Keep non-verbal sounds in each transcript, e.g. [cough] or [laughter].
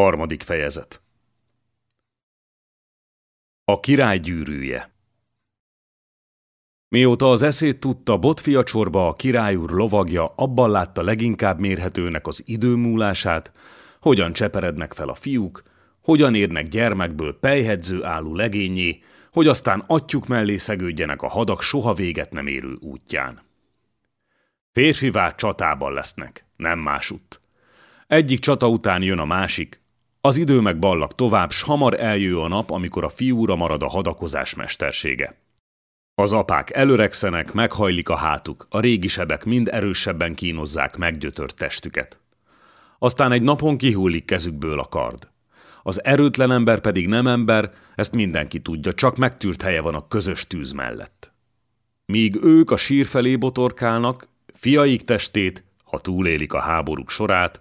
Harmadik fejezet A király gyűrűje Mióta az eszét tudta, botfiacsorba a király úr lovagja abban látta leginkább mérhetőnek az idő múlását, hogyan cseperednek fel a fiúk, hogyan érnek gyermekből pejhedző álló legényé, hogy aztán atyuk mellé szegődjenek a hadak soha véget nem érő útján. Férfivá csatában lesznek, nem másutt. Egyik csata után jön a másik, az idő meg ballag tovább, s hamar eljő a nap, amikor a fiúra marad a hadakozás mestersége. Az apák előregszenek, meghajlik a hátuk, a régi sebek mind erősebben kínozzák meggyötört testüket. Aztán egy napon kihullik kezükből a kard. Az erőtlen ember pedig nem ember, ezt mindenki tudja, csak megtűrt helye van a közös tűz mellett. Míg ők a sír felé botorkálnak, fiaik testét, ha túlélik a háborúk sorát,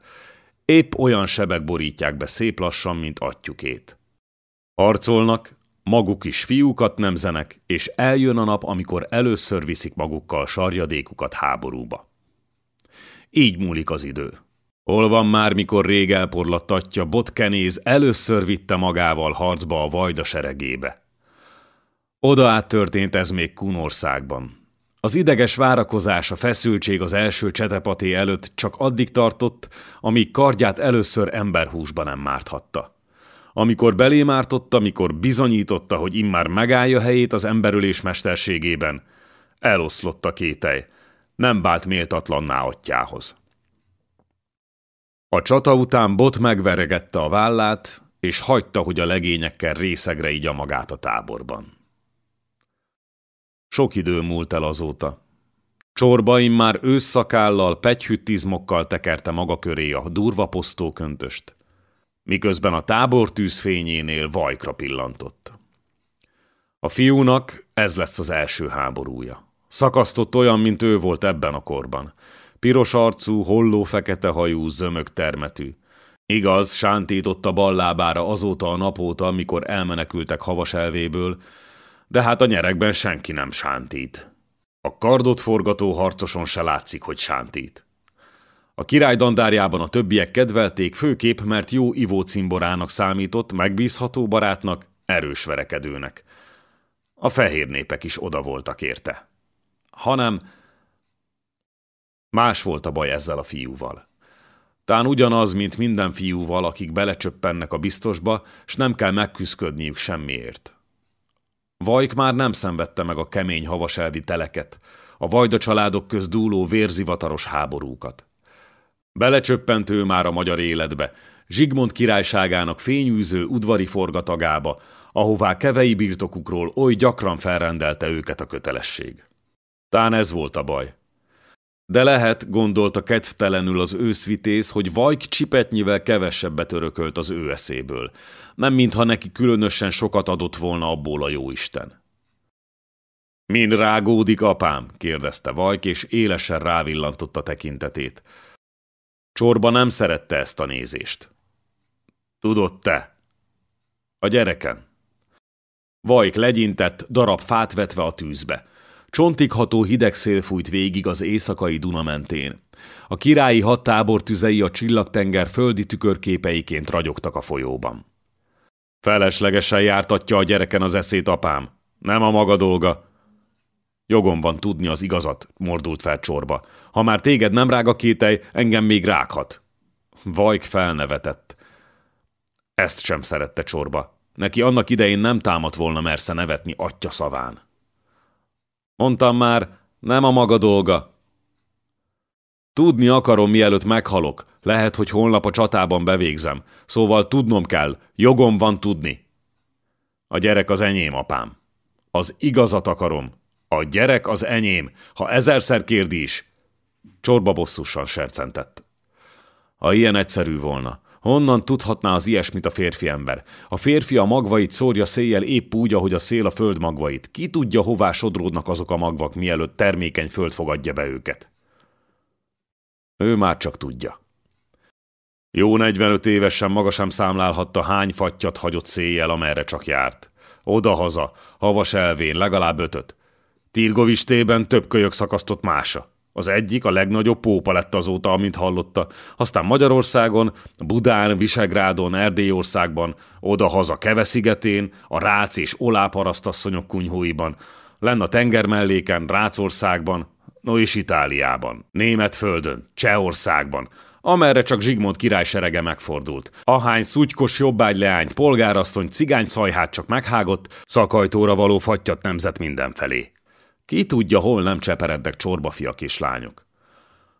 épp olyan sebek borítják be szép lassan, mint atyukét. Harcolnak, maguk is fiúkat nemzenek, és eljön a nap, amikor először viszik magukkal sarjadékukat háborúba. Így múlik az idő. Hol van már, mikor rég elporlatt atya, Botkenéz először vitte magával harcba a vajda seregébe. Oda át történt ez még Kunországban. Az ideges várakozás, a feszültség az első csetepaté előtt csak addig tartott, amíg kardját először emberhúsban nem márthatta. Amikor belémártotta, amikor bizonyította, hogy immár megállja helyét az emberülés mesterségében, eloszlott a kételj, nem vált méltatlanná atyához. A csata után Bot megveregette a vállát, és hagyta, hogy a legényekkel részegre igya magát a táborban. Sok idő múlt el azóta. Csorbaim már ősszakállal, pegyhüttizmokkal tekerte maga köré a durva posztóköntöst, miközben a tábor tűzfényénél vajkra pillantott. A fiúnak ez lesz az első háborúja. Szakasztott olyan, mint ő volt ebben a korban. Piros arcú, holló fekete hajú, zömök termetű. Igaz, sántított a bal lábára azóta a napóta, amikor elmenekültek havas elvéből, de hát a nyerekben senki nem sántít. A kardot forgató harcoson se látszik, hogy sántít. A király dandárjában a többiek kedvelték, főképp, mert jó ivó cimborának számított, megbízható barátnak, erős verekedőnek. A fehér népek is oda voltak érte. Hanem más volt a baj ezzel a fiúval. Tán ugyanaz, mint minden fiúval, akik belecsöppennek a biztosba, s nem kell megküzdködniük semmiért. Vajk már nem szenvedte meg a kemény havaselvi teleket, a vajda családok köz dúló vérzivataros háborúkat. Belecsöppent már a magyar életbe, Zsigmond királyságának fényűző udvari forgatagába, ahová kevei birtokukról oly gyakran felrendelte őket a kötelesség. Tán ez volt a baj. De lehet, gondolta kedvtelenül az őszvitész, hogy Vajk csipetnyivel kevesebbet örökölt az ő eszéből. Nem mintha neki különösen sokat adott volna abból a jóisten. Min rágódik, apám? kérdezte Vajk, és élesen rávillantotta tekintetét. Csorba nem szerette ezt a nézést. Tudod te? A gyereken. Vajk legyintett, darab fát vetve a tűzbe. Csontigható hideg szél fújt végig az éjszakai Duna mentén. A királyi hadtábor tüzei a csillagtenger földi tükörképeiként ragyogtak a folyóban. Feleslegesen jártatja a gyereken az eszét, apám. Nem a maga dolga. Jogom van tudni az igazat, mordult fel csorba. Ha már téged nem rág a kételj, engem még rághat. Vajk felnevetett. Ezt sem szerette csorba. Neki annak idején nem támadt volna mersze nevetni atya szaván. Mondtam már, nem a maga dolga. Tudni akarom, mielőtt meghalok. Lehet, hogy holnap a csatában bevégzem. Szóval tudnom kell, jogom van tudni. A gyerek az enyém, apám. Az igazat akarom. A gyerek az enyém, ha ezerszer kérdi is. Csorba bosszusan sercentett. Ha ilyen egyszerű volna, Honnan tudhatná az ilyesmit a férfi ember? A férfi a magvait szórja széjjel épp úgy, ahogy a szél a föld magvait. Ki tudja, hová sodródnak azok a magvak, mielőtt termékeny föld fogadja be őket? Ő már csak tudja. Jó 45 évesen maga sem számlálhatta, hány fattyat hagyott széjjel, amerre csak járt. Oda-haza, havas elvén, legalább ötöt. Tirgovistében több kölyök szakasztott mása. Az egyik, a legnagyobb pópa lett azóta, amint hallotta. Aztán Magyarországon, Budán, Visegrádon, Erdélyországban, oda-haza Keveszigetén, a Rác és Olá parasztasszonyok kunyhóiban, lenn a tengermelléken, Rácországban, no és Itáliában, Német földön, Csehországban, amerre csak Zsigmond király serege megfordult. Ahány szutykos jobbágy leányt, polgárasztony, cigány szajhát csak meghágott, szakajtóra való fattyat nemzet mindenfelé. Ki tudja, hol nem cseperednek csorbafiak és lányok.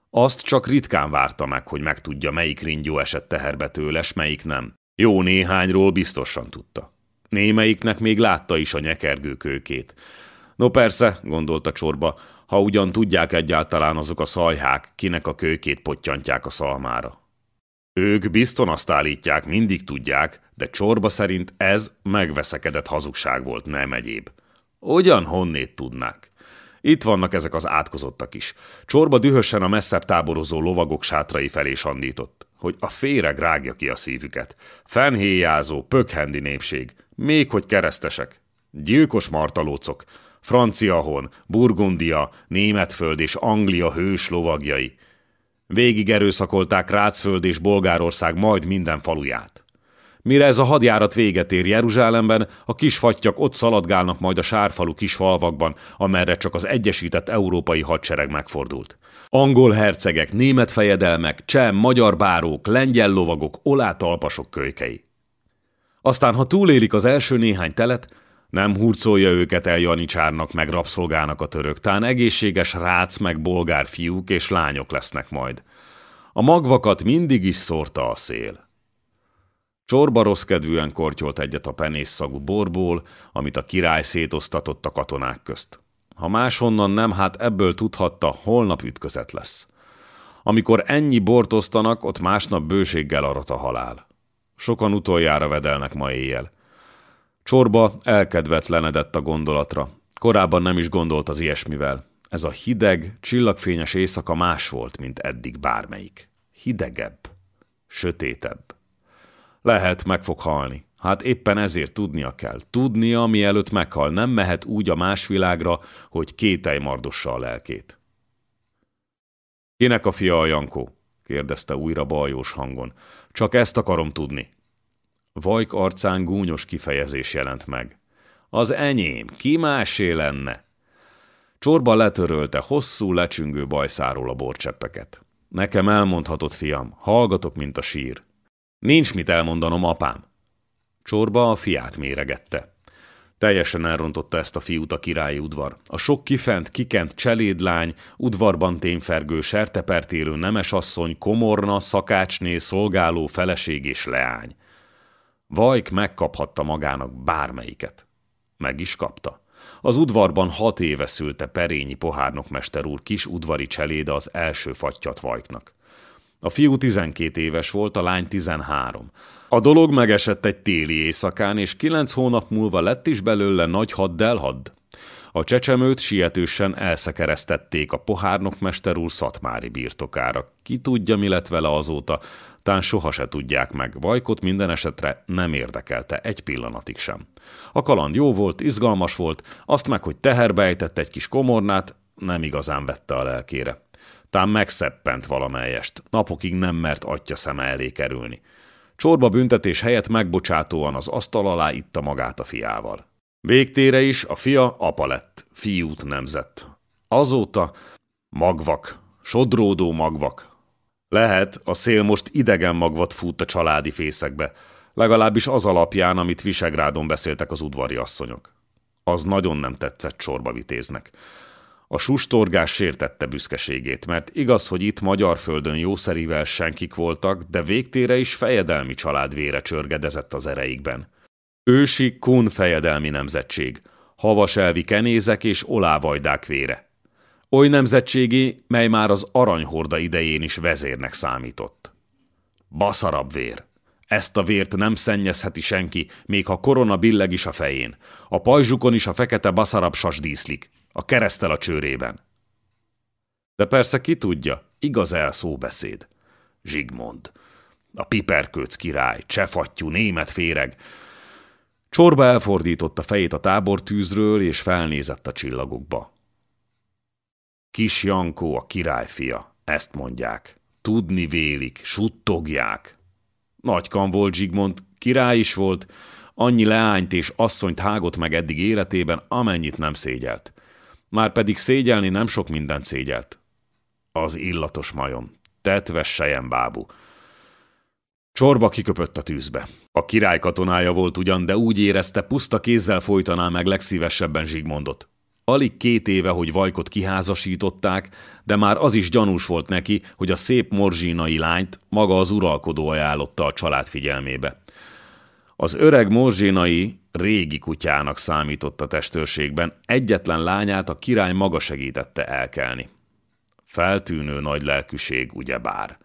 Azt csak ritkán várta meg, hogy megtudja, melyik ringyó esett teherbe tőle, s melyik nem. Jó néhányról biztosan tudta. Némelyiknek még látta is a nyekergő kőkét. No persze, gondolta csorba, ha ugyan tudják egyáltalán azok a szajhák, kinek a kőkét pottyantják a szalmára. Ők bizton azt állítják, mindig tudják, de csorba szerint ez megveszekedett hazugság volt, nem egyéb. Ugyan honnét tudnák? Itt vannak ezek az átkozottak is. Csorba dühösen a messzebb táborozó lovagok sátrai felé sandított, hogy a féreg rágja ki a szívüket. Fenhéjázó, pökhendi népség, még hogy keresztesek. Gyilkos martalócok, Franciahon, Burgundia, Németföld és Anglia hős lovagjai. Végig erőszakolták Rácföld és Bolgárország majd minden faluját. Mire ez a hadjárat véget ér Jeruzsálemben, a kis fattyak ott szaladgálnak majd a sárfalu kis falvakban, amerre csak az egyesített európai hadsereg megfordult. Angol hercegek, német fejedelmek, cseh, magyar bárók, lengyel lovagok, olátalpasok kölykei. Aztán, ha túlélik az első néhány telet, nem hurcolja őket el Janicsárnak meg rabszolgának a török, tán egészséges rác meg bolgár fiúk és lányok lesznek majd. A magvakat mindig is szórta a szél. Csorba rossz kedvűen kortyolt egyet a penészszagú borból, amit a király szétosztatott a katonák közt. Ha máshonnan nem, hát ebből tudhatta, holnap ütközet lesz. Amikor ennyi bort osztanak, ott másnap bőséggel arat a halál. Sokan utoljára vedelnek ma éjjel. Csorba elkedvetlenedett a gondolatra. Korábban nem is gondolt az ilyesmivel. Ez a hideg, csillagfényes éjszaka más volt, mint eddig bármelyik. Hidegebb, sötétebb. Lehet, meg fog halni. Hát éppen ezért tudnia kell. Tudnia, mielőtt meghal. Nem mehet úgy a más világra, hogy kételj mardossa a lelkét. Kinek a fia a Jankó? kérdezte újra bajós hangon. Csak ezt akarom tudni. Vajk arcán gúnyos kifejezés jelent meg. Az enyém, ki másé lenne? Csorba letörölte hosszú, lecsüngő bajszáról a borcseppeket. Nekem elmondhatod, fiam, hallgatok, mint a sír. Nincs mit elmondanom, apám. Csorba a fiát méregette. Teljesen elrontotta ezt a fiút a királyi udvar. A sok kifent, kikent cselédlány, udvarban tényfergő, sertepertélő nemesasszony, komorna, szakácsné, szolgáló, feleség és leány. Vajk megkaphatta magának bármelyiket. Meg is kapta. Az udvarban hat éve szülte Perényi pohárnokmester úr kis udvari cseléde az első fattyat Vajknak. A fiú 12 éves volt, a lány 13. A dolog megesett egy téli éjszakán, és kilenc hónap múlva lett is belőle nagy haddelhadd. A csecsemőt sietősen elszekeresztették a pohárnokmester úr szatmári birtokára. Ki tudja, mi lett vele azóta, tán soha se tudják meg. Vajkot minden esetre nem érdekelte egy pillanatig sem. A kaland jó volt, izgalmas volt, azt meg, hogy teherbe ejtett egy kis komornát, nem igazán vette a lelkére. Tán megszeppent valamelyest, napokig nem mert atya szeme elé kerülni. Csorba büntetés helyett megbocsátóan az asztal alá itta magát a fiával. Végtére is a fia apa lett, fiút nemzett. Azóta magvak, sodródó magvak. Lehet, a szél most idegen magvat fut a családi fészekbe, legalábbis az alapján, amit Visegrádon beszéltek az udvari asszonyok. Az nagyon nem tetszett csorba vitéznek. A sustorgás sértette büszkeségét, mert igaz, hogy itt magyar földön jószerivel senkik voltak, de végtére is fejedelmi család vére csörgedezett az ereikben. Ősi kun fejedelmi nemzetség, havaselvi kenézek és olávajdák vére. Oly nemzetségi, mely már az aranyhorda idején is vezérnek számított. Baszarab vér. Ezt a vért nem szennyezheti senki, még ha korona billeg is a fején. A pajzsukon is a fekete baszarab sas díszlik, a keresztel a csőrében. De persze ki tudja, igaz el szóbeszéd. Zsigmond. A piperkőc király, csefattyú, német féreg, Csorba elfordította fejét a tábortűzről, és felnézett a csillagokba. Kis Jankó a királyfia, ezt mondják. Tudni vélik, suttogják. Nagykan volt Zsigmond, király is volt, annyi leányt és asszonyt hágott meg eddig életében, amennyit nem szégyelt. Már pedig szégyelni nem sok mindent szégyelt. Az illatos majom, tetves bábú. Csorba kiköpött a tűzbe. A király katonája volt ugyan, de úgy érezte, puszta kézzel folytaná meg legszívesebben Zsigmondot. Alig két éve, hogy Vajkot kiházasították, de már az is gyanús volt neki, hogy a szép morzsínai lányt maga az uralkodó ajánlotta a család figyelmébe. Az öreg morzsinai régi kutyának számított a testőrségben, egyetlen lányát a király maga segítette elkelni. Feltűnő nagy lelkűség, ugyebár.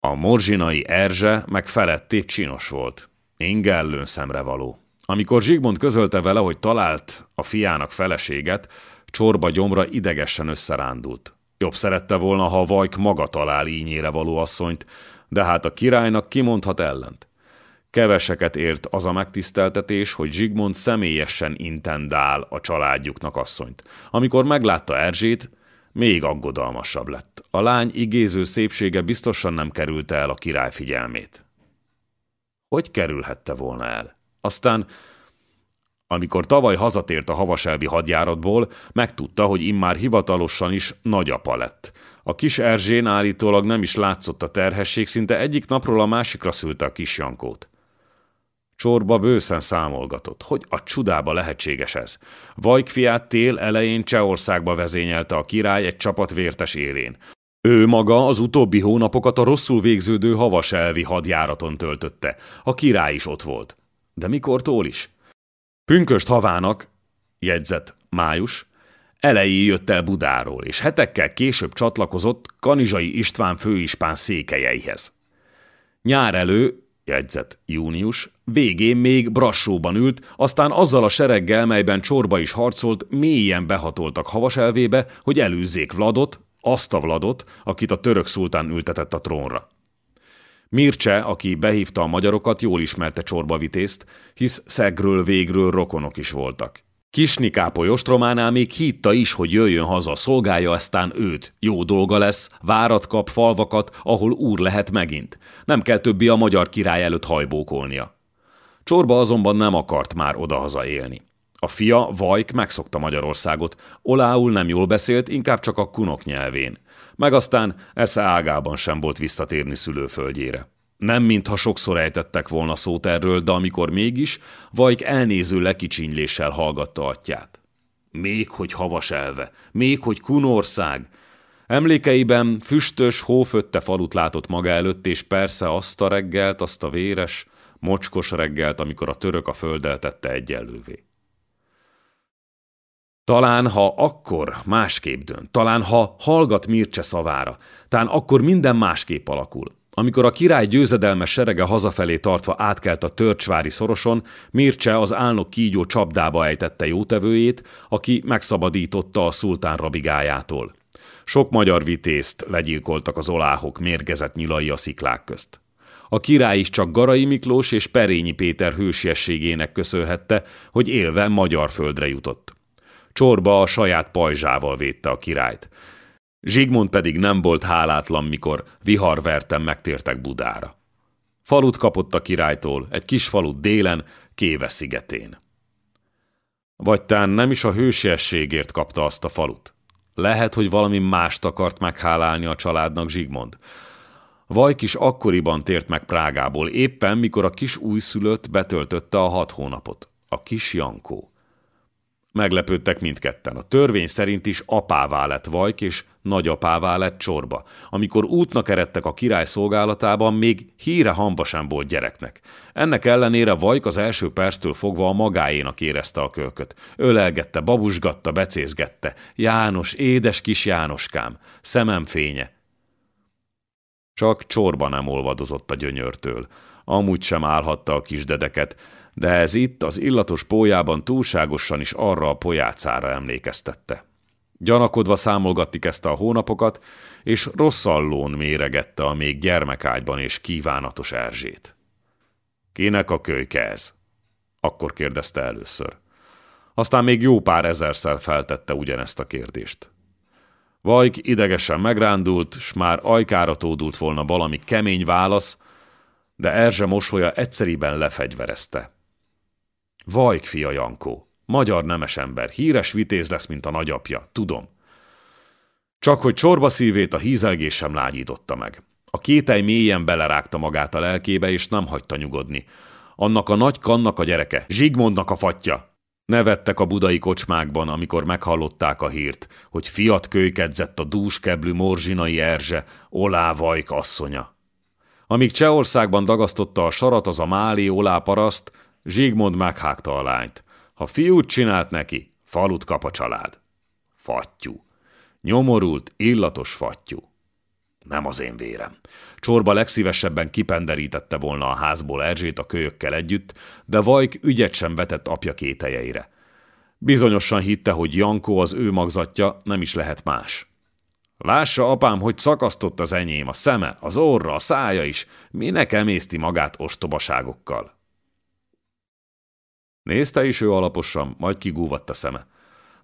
A morzsinai Erzse meg feletté csinos volt. Ingellőn szemre való. Amikor Zsigmond közölte vele, hogy talált a fiának feleséget, csorba gyomra idegesen összerándult. Jobb szerette volna, ha Vajk maga talál ínyére való asszonyt, de hát a királynak kimondhat ellent. Keveseket ért az a megtiszteltetés, hogy Zsigmond személyesen intendál a családjuknak asszonyt. Amikor meglátta Erzsét, még aggodalmasabb lett. A lány igéző szépsége biztosan nem kerülte el a király figyelmét. Hogy kerülhette volna el? Aztán, amikor tavaly hazatért a havaselvi hadjáratból, megtudta, hogy immár hivatalosan is nagyapa lett. A kis Erzsén állítólag nem is látszott a terhesség, szinte egyik napról a másikra szülte a kis Jankót. Csorba bőszen számolgatott. Hogy a csudába lehetséges ez? Vajk fiát tél elején Csehországba vezényelte a király egy csapat vértes élén. Ő maga az utóbbi hónapokat a rosszul végződő havaselvi hadjáraton töltötte. A király is ott volt. De mikortól is? Pünköst havának, jegyzett május, elejé jött el Budáról, és hetekkel később csatlakozott Kanizsai István főispán székelyeihez. Nyár elő, jegyzett június, végén még Brassóban ült, aztán azzal a sereggel, melyben csorba is harcolt, mélyen behatoltak havaselvébe, hogy előzzék Vladot, azt a Vladot, akit a török szultán ültetett a trónra. Mircse, aki behívta a magyarokat, jól ismerte Csorba vitézt, hisz szegről végről rokonok is voltak. Kisni Kápoly ostrománál még hitta is, hogy jöjjön haza, szolgálja aztán őt. Jó dolga lesz, várat kap falvakat, ahol úr lehet megint. Nem kell többi a magyar király előtt hajbókolnia. Csorba azonban nem akart már odahaza élni. A fia, Vajk, megszokta Magyarországot. Olául nem jól beszélt, inkább csak a kunok nyelvén. Meg aztán esze ágában sem volt visszatérni szülőföldjére. Nem mintha sokszor ejtettek volna szót erről, de amikor mégis, Vajk elnéző lekicsinyléssel hallgatta atyát. Még hogy havas elve, még hogy kunország. Emlékeiben füstös, hófötte falut látott maga előtt, és persze azt a reggelt, azt a véres, mocskos reggelt, amikor a török a földdel tette egyenlővé. Talán, ha akkor másképp dönt, talán, ha hallgat Mircse szavára, talán akkor minden másképp alakul. Amikor a király győzedelmes serege hazafelé tartva átkelt a törcsvári szoroson, Mircse az álnok kígyó csapdába ejtette jótevőjét, aki megszabadította a szultán rabigájától. Sok magyar vitézt legyilkoltak az oláhok mérgezett nyilai a sziklák közt. A király is csak Garai Miklós és Perényi Péter hősiességének köszönhette, hogy élve magyar földre jutott. Csorba a saját pajzsával védte a királyt. Zsigmond pedig nem volt hálátlan, mikor viharverten megtértek Budára. Falut kapott a királytól, egy kis falut délen, Kéve szigetén. Vagy tán nem is a hősiességért kapta azt a falut. Lehet, hogy valami mást akart meghálálni a családnak Zsigmond. Vajk is akkoriban tért meg Prágából, éppen mikor a kis újszülött betöltötte a hat hónapot. A kis Jankó. Meglepődtek mindketten. A törvény szerint is apává lett Vajk, és nagyapává lett Csorba. Amikor útnak eredtek a király szolgálatában, még híre hamba sem volt gyereknek. Ennek ellenére Vajk az első perctől fogva a magáénak érezte a kölköt. Ölelgette, babusgatta, becézgette. János, édes kis Jánoskám, szemem fénye. Csak Csorba nem olvadozott a gyönyörtől. Amúgy sem állhatta a kisdedeket, de ez itt az illatos pójában túlságosan is arra a pojácára emlékeztette. Gyanakodva számolgattik ezt a hónapokat, és rosszallón méregette a még gyermekágyban és kívánatos Erzsét. Kinek a kölyke ez? Akkor kérdezte először. Aztán még jó pár ezerszer feltette ugyanezt a kérdést. Vajk idegesen megrándult, s már ajkára tódult volna valami kemény válasz, de Erzse mosolya egyszeriben lefegyverezte. Vajk, fia Jankó, magyar nemes ember, híres vitéz lesz, mint a nagyapja, tudom. Csak hogy csorba szívét a hízelgés sem lágyította meg. A kételj mélyen belerágta magát a lelkébe, és nem hagyta nyugodni. Annak a nagy kannak a gyereke, Zsigmondnak a fatja, Nevettek a budai kocsmákban, amikor meghallották a hírt, hogy fiat kölykedzett a dúskeblű morzsinai erzse, Olá Vajk asszonya. Amíg Csehországban dagasztotta a sarat az a máli Olá paraszt, Zsigmond meghágta a lányt. Ha fiút csinált neki, falut kap a család. Fattyú. Nyomorult, illatos fattyú. Nem az én vérem. Csorba legszívesebben kipenderítette volna a házból Erzsét a kölyökkel együtt, de Vajk ügyet sem vetett apja kételjeire. Bizonyosan hitte, hogy Jankó az ő magzatja, nem is lehet más. Lássa, apám, hogy szakasztott az enyém, a szeme, az orra, a szája is, minek emészti magát ostobaságokkal. Nézte is ő alaposan, majd kigúvatta szeme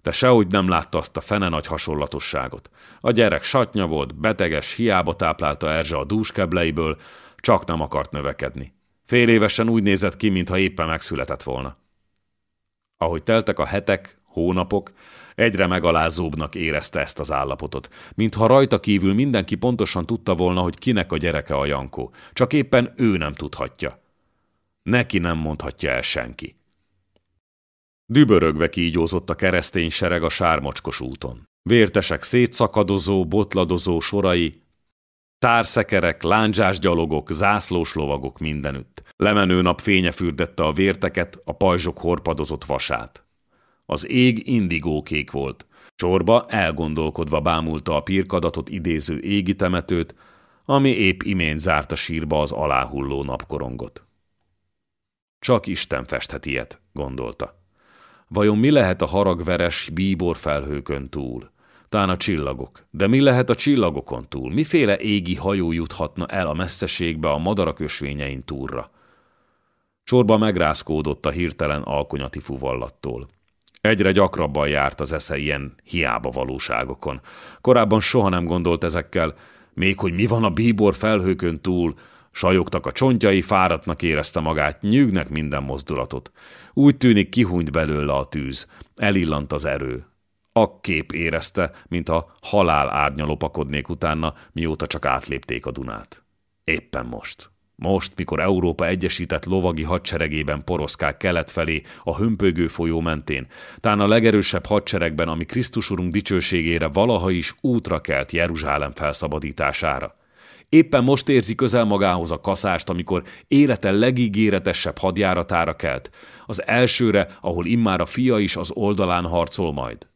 de sehogy nem látta azt a fene nagy hasonlatosságot. A gyerek satnya volt, beteges, hiába táplálta Erzse a dúskebleiből, csak nem akart növekedni. Fél évesen úgy nézett ki, mintha éppen megszületett volna. Ahogy teltek a hetek, hónapok, egyre megalázóbbnak érezte ezt az állapotot, mintha rajta kívül mindenki pontosan tudta volna, hogy kinek a gyereke a Jankó, csak éppen ő nem tudhatja. Neki nem mondhatja el senki. Dübörögve kígyózott a keresztény sereg a sármocskos úton. Vértesek szétszakadozó, botladozó sorai, társzekerek, lándzsás gyalogok, zászlós lovagok mindenütt. Lemenő nap fénye fürdette a vérteket, a pajzsok horpadozott vasát. Az ég indigókék volt. Csorba elgondolkodva bámulta a pirkadatot idéző égi temetőt, ami épp imént zárta sírba az aláhulló napkorongot. Csak Isten festhet ilyet, gondolta. Vajon mi lehet a haragveres bíbor felhőkön túl? Tán a csillagok. De mi lehet a csillagokon túl? Miféle égi hajó juthatna el a messzeségbe a madarak ösvényein túlra? Csorba megrázkódott a hirtelen alkonyati fuvallattól. Egyre gyakrabban járt az esze ilyen hiába valóságokon. Korábban soha nem gondolt ezekkel, még hogy mi van a bíbor felhőkön túl, Sajogtak a csontjai, fáradtnak érezte magát, nyűgnek minden mozdulatot. Úgy tűnik kihúnyt belőle a tűz, elillant az erő. Akkép érezte, mintha halál árnya lopakodnék utána, mióta csak átlépték a Dunát. Éppen most. Most, mikor Európa egyesített lovagi hadseregében poroszkák kelet felé, a hömpögő folyó mentén, tán a legerősebb hadseregben, ami Krisztus Urunk dicsőségére valaha is útra kelt Jeruzsálem felszabadítására. Éppen most érzi közel magához a kaszást, amikor élete legígéretesebb hadjáratára kelt, az elsőre, ahol immár a fia is az oldalán harcol majd.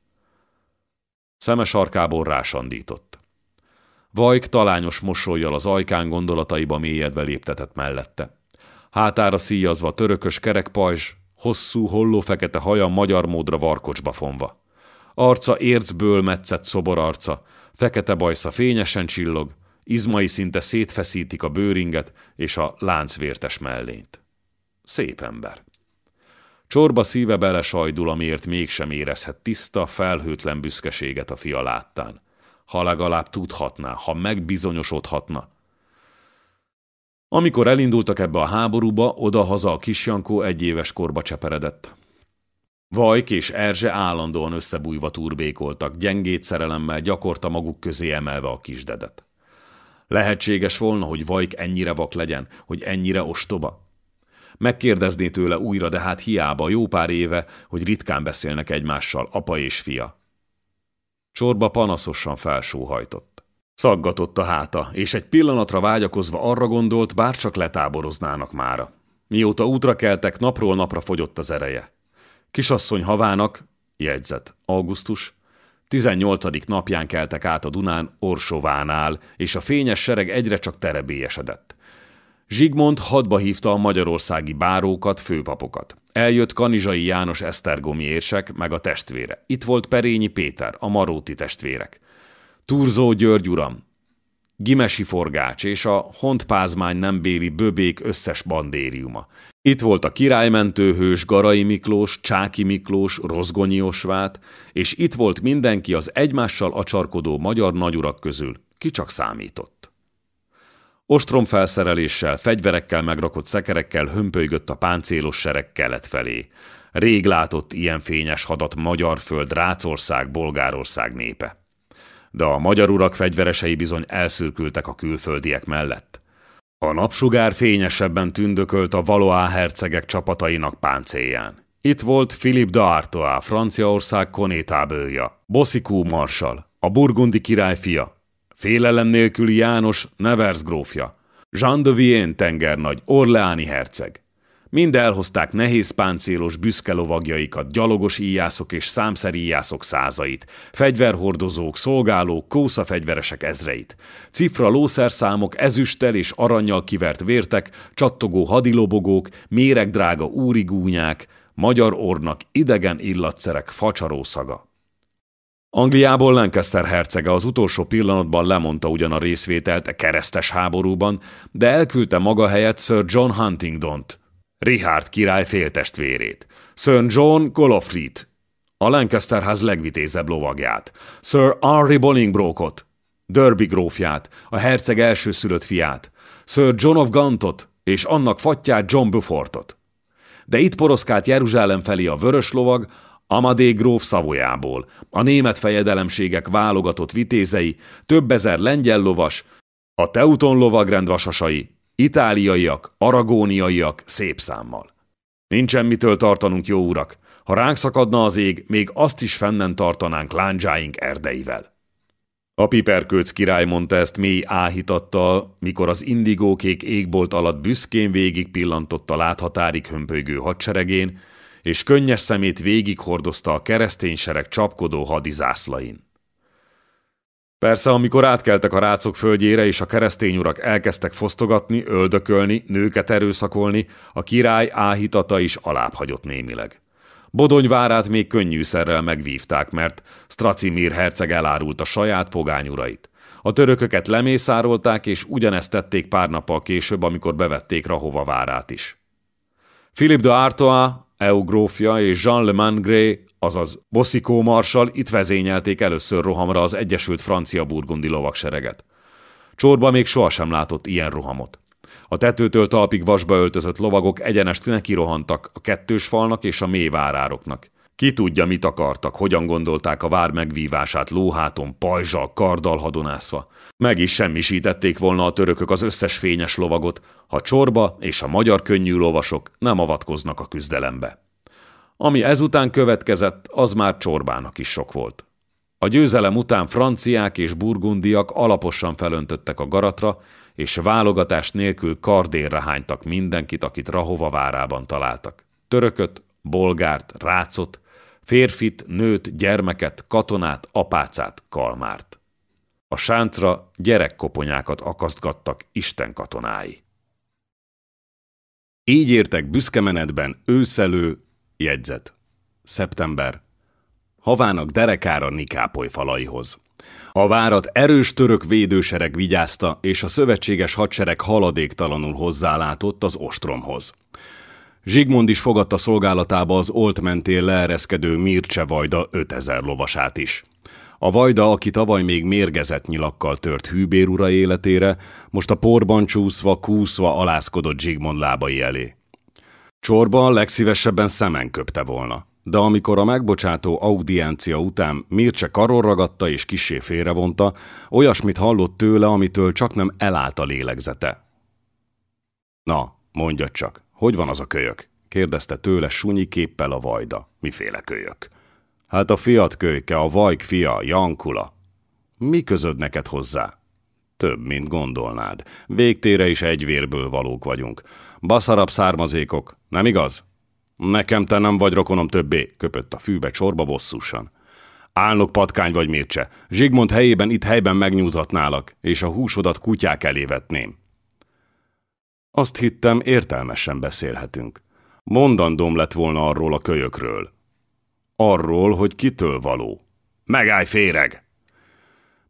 Szeme sarkából rásandított. Vajk talányos mosolyjal az ajkán gondolataiba mélyedve léptetett mellette. Hátára szíjazva törökös kerekpajzs, hosszú, holló fekete haja magyar módra varkocsba fonva. Arca ércből metszett szoborarca, fekete bajsza fényesen csillog, Izmai szinte szétfeszítik a bőringet és a láncvértes mellényt. Szép ember. Csorba szíve bele sajdul, amiért mégsem érezhet tiszta, felhőtlen büszkeséget a fia láttán. Ha legalább tudhatná, ha megbizonyosodhatna. Amikor elindultak ebbe a háborúba, oda-haza a kisjankó egy éves korba cseperedett. Vajk és Erzse állandóan összebújva turbékoltak, gyengét szerelemmel gyakorta maguk közé emelve a kisdedet. Lehetséges volna, hogy Vajk ennyire vak legyen, hogy ennyire ostoba? Megkérdezné tőle újra, de hát hiába jó pár éve, hogy ritkán beszélnek egymással, apa és fia. Csorba panaszosan felsóhajtott. Szaggatott a háta, és egy pillanatra vágyakozva arra gondolt, bár csak letáboroznának mára. Mióta útra keltek, napról napra fogyott az ereje. Kisasszony havának, jegyzet, augusztus, 18. napján keltek át a Dunán Orsovánál, és a fényes sereg egyre csak terebélyesedett. Zsigmond hadba hívta a magyarországi bárókat, főpapokat. Eljött Kanizsai János Esztergomi érsek, meg a testvére. Itt volt Perényi Péter, a Maróti testvérek. Turzó György uram, Gimesi forgács és a hontpázmány nembéli böbék összes bandériuma. Itt volt a királymentőhős Garai Miklós, Csáki Miklós, Rozgonyi Osvát, és itt volt mindenki az egymással acsarkodó magyar nagyurak közül, ki csak számított. Ostromfelszereléssel, fegyverekkel megrakott szekerekkel hömpölygött a páncélos sereg kelet felé. Rég látott ilyen fényes hadat magyar föld, Rácország, Bolgárország népe. De a magyar urak fegyveresei bizony elszürkültek a külföldiek mellett. A napsugár fényesebben tündökölt a Valois hercegek csapatainak páncélján. Itt volt Philip d'Artois, Franciaország konétábőja, Bosszikú marsal, a burgundi király fia, félelem nélküli János Nevers grófja, Jean de Vienne tengernagy, Orleáni herceg. Mind elhozták nehéz páncélos büszke lovagjaikat, gyalogos íjászok és számszeríjászok százait, fegyverhordozók, szolgálók, kószafegyveresek ezreit, cifra lószerszámok, ezüsttel és aranyjal kivert vértek, csattogó hadilobogók, méregdrága úrigúnyák, magyar ornak idegen illatszerek facsaró szaga. Angliából Lancaster hercege az utolsó pillanatban lemondta ugyan a részvételt a keresztes háborúban, de elküldte maga helyett Sir John Huntingdont, Richard király féltestvérét, Sir John Golofrit, a Lancaster ház legvitézebb lovagját, Sir Henry Bolingbroke-ot, Derby grófját, a herceg elsőszülött fiát, Sir John of Gantot és annak fatját John Beaufortot. De itt poroszkált Jeruzsálem felé a vörös lovag, Amadé gróf Szavojából, a német fejedelemségek válogatott vitézei, több ezer lengyel lovas, a Teuton lovagrend vasasai, Itáliaiak, aragóniaiak szép számmal. Nincsen mitől tartanunk, jó urak. Ha ránk szakadna az ég, még azt is fennen tartanánk lándzsáink erdeivel. A piperkőc király mondta ezt mély áhítattal, mikor az indigókék égbolt alatt büszkén végig pillantott a láthatárig hömpölygő hadseregén, és könnyes szemét végig hordozta a keresztény sereg csapkodó hadizászlain. Persze, amikor átkeltek a rácok földjére, és a keresztény urak elkezdtek fosztogatni, öldökölni, nőket erőszakolni, a király áhítata is alábbhagyott némileg. Bodonyvárát még könnyűszerrel megvívták, mert Stracimir herceg elárult a saját pogányurait. A törököket lemészárolták, és ugyanezt tették pár nappal később, amikor bevették Rahova várát is. Philip de Artois, Eugrófia és Jean Le Mangré azaz Bosszikó marsal itt vezényelték először rohamra az Egyesült Francia Burgundi lovagsereget. Csorba még sohasem látott ilyen rohamot. A tetőtől talpig vasba öltözött lovagok egyenest nekirohantak a kettős falnak és a mély várároknak. Ki tudja, mit akartak, hogyan gondolták a vár megvívását lóháton, pajzsal, karddal hadonászva. Meg is semmisítették volna a törökök az összes fényes lovagot, ha csorba és a magyar könnyű lovasok nem avatkoznak a küzdelembe. Ami ezután következett, az már csorbának is sok volt. A győzelem után franciák és burgundiak alaposan felöntöttek a garatra, és válogatás nélkül kardérre hánytak mindenkit, akit Rahova várában találtak. Törököt, bolgárt, rácot, férfit, nőt, gyermeket, katonát, apácát, kalmárt. A sáncra gyerekkoponyákat akasztgattak Isten katonái. Így értek büszkemenetben őszelő, Jegyzet. Szeptember. Havának derekára Nikápoly falaihoz. A várat erős török védősereg vigyázta, és a szövetséges hadsereg haladéktalanul hozzálátott az ostromhoz. Zsigmond is fogadta szolgálatába az olt mentén leereszkedő Mircse Vajda 5000 lovasát is. A Vajda, aki tavaly még mérgezett nyilakkal tört hűbér ura életére, most a porban csúszva, kúszva alászkodott Zsigmond lábai elé. Csorba legszívesebben szemen köpte volna. De amikor a megbocsátó audiencia után Mircse karon ragadta és kisé félrevonta, olyasmit hallott tőle, amitől csak nem elállt a lélegzete. Na, mondja csak, hogy van az a kölyök? kérdezte tőle sunyi képpel a vajda. Miféle kölyök? Hát a fiat kölyke, a vajk fia, Jankula. Mi közöd neked hozzá? Több, mint gondolnád. Végtére is egy vérből valók vagyunk. Baszarab származékok, nem igaz? Nekem te nem vagy rokonom többé, köpött a fűbe csorba bosszúsan. Álnok patkány vagy mércse. Zsigmond helyében itt helyben megnyúzatnálak, és a húsodat kutyák elé vetném. Azt hittem, értelmesen beszélhetünk. Mondandóm lett volna arról a kölyökről. Arról, hogy kitől való. Megállj féreg!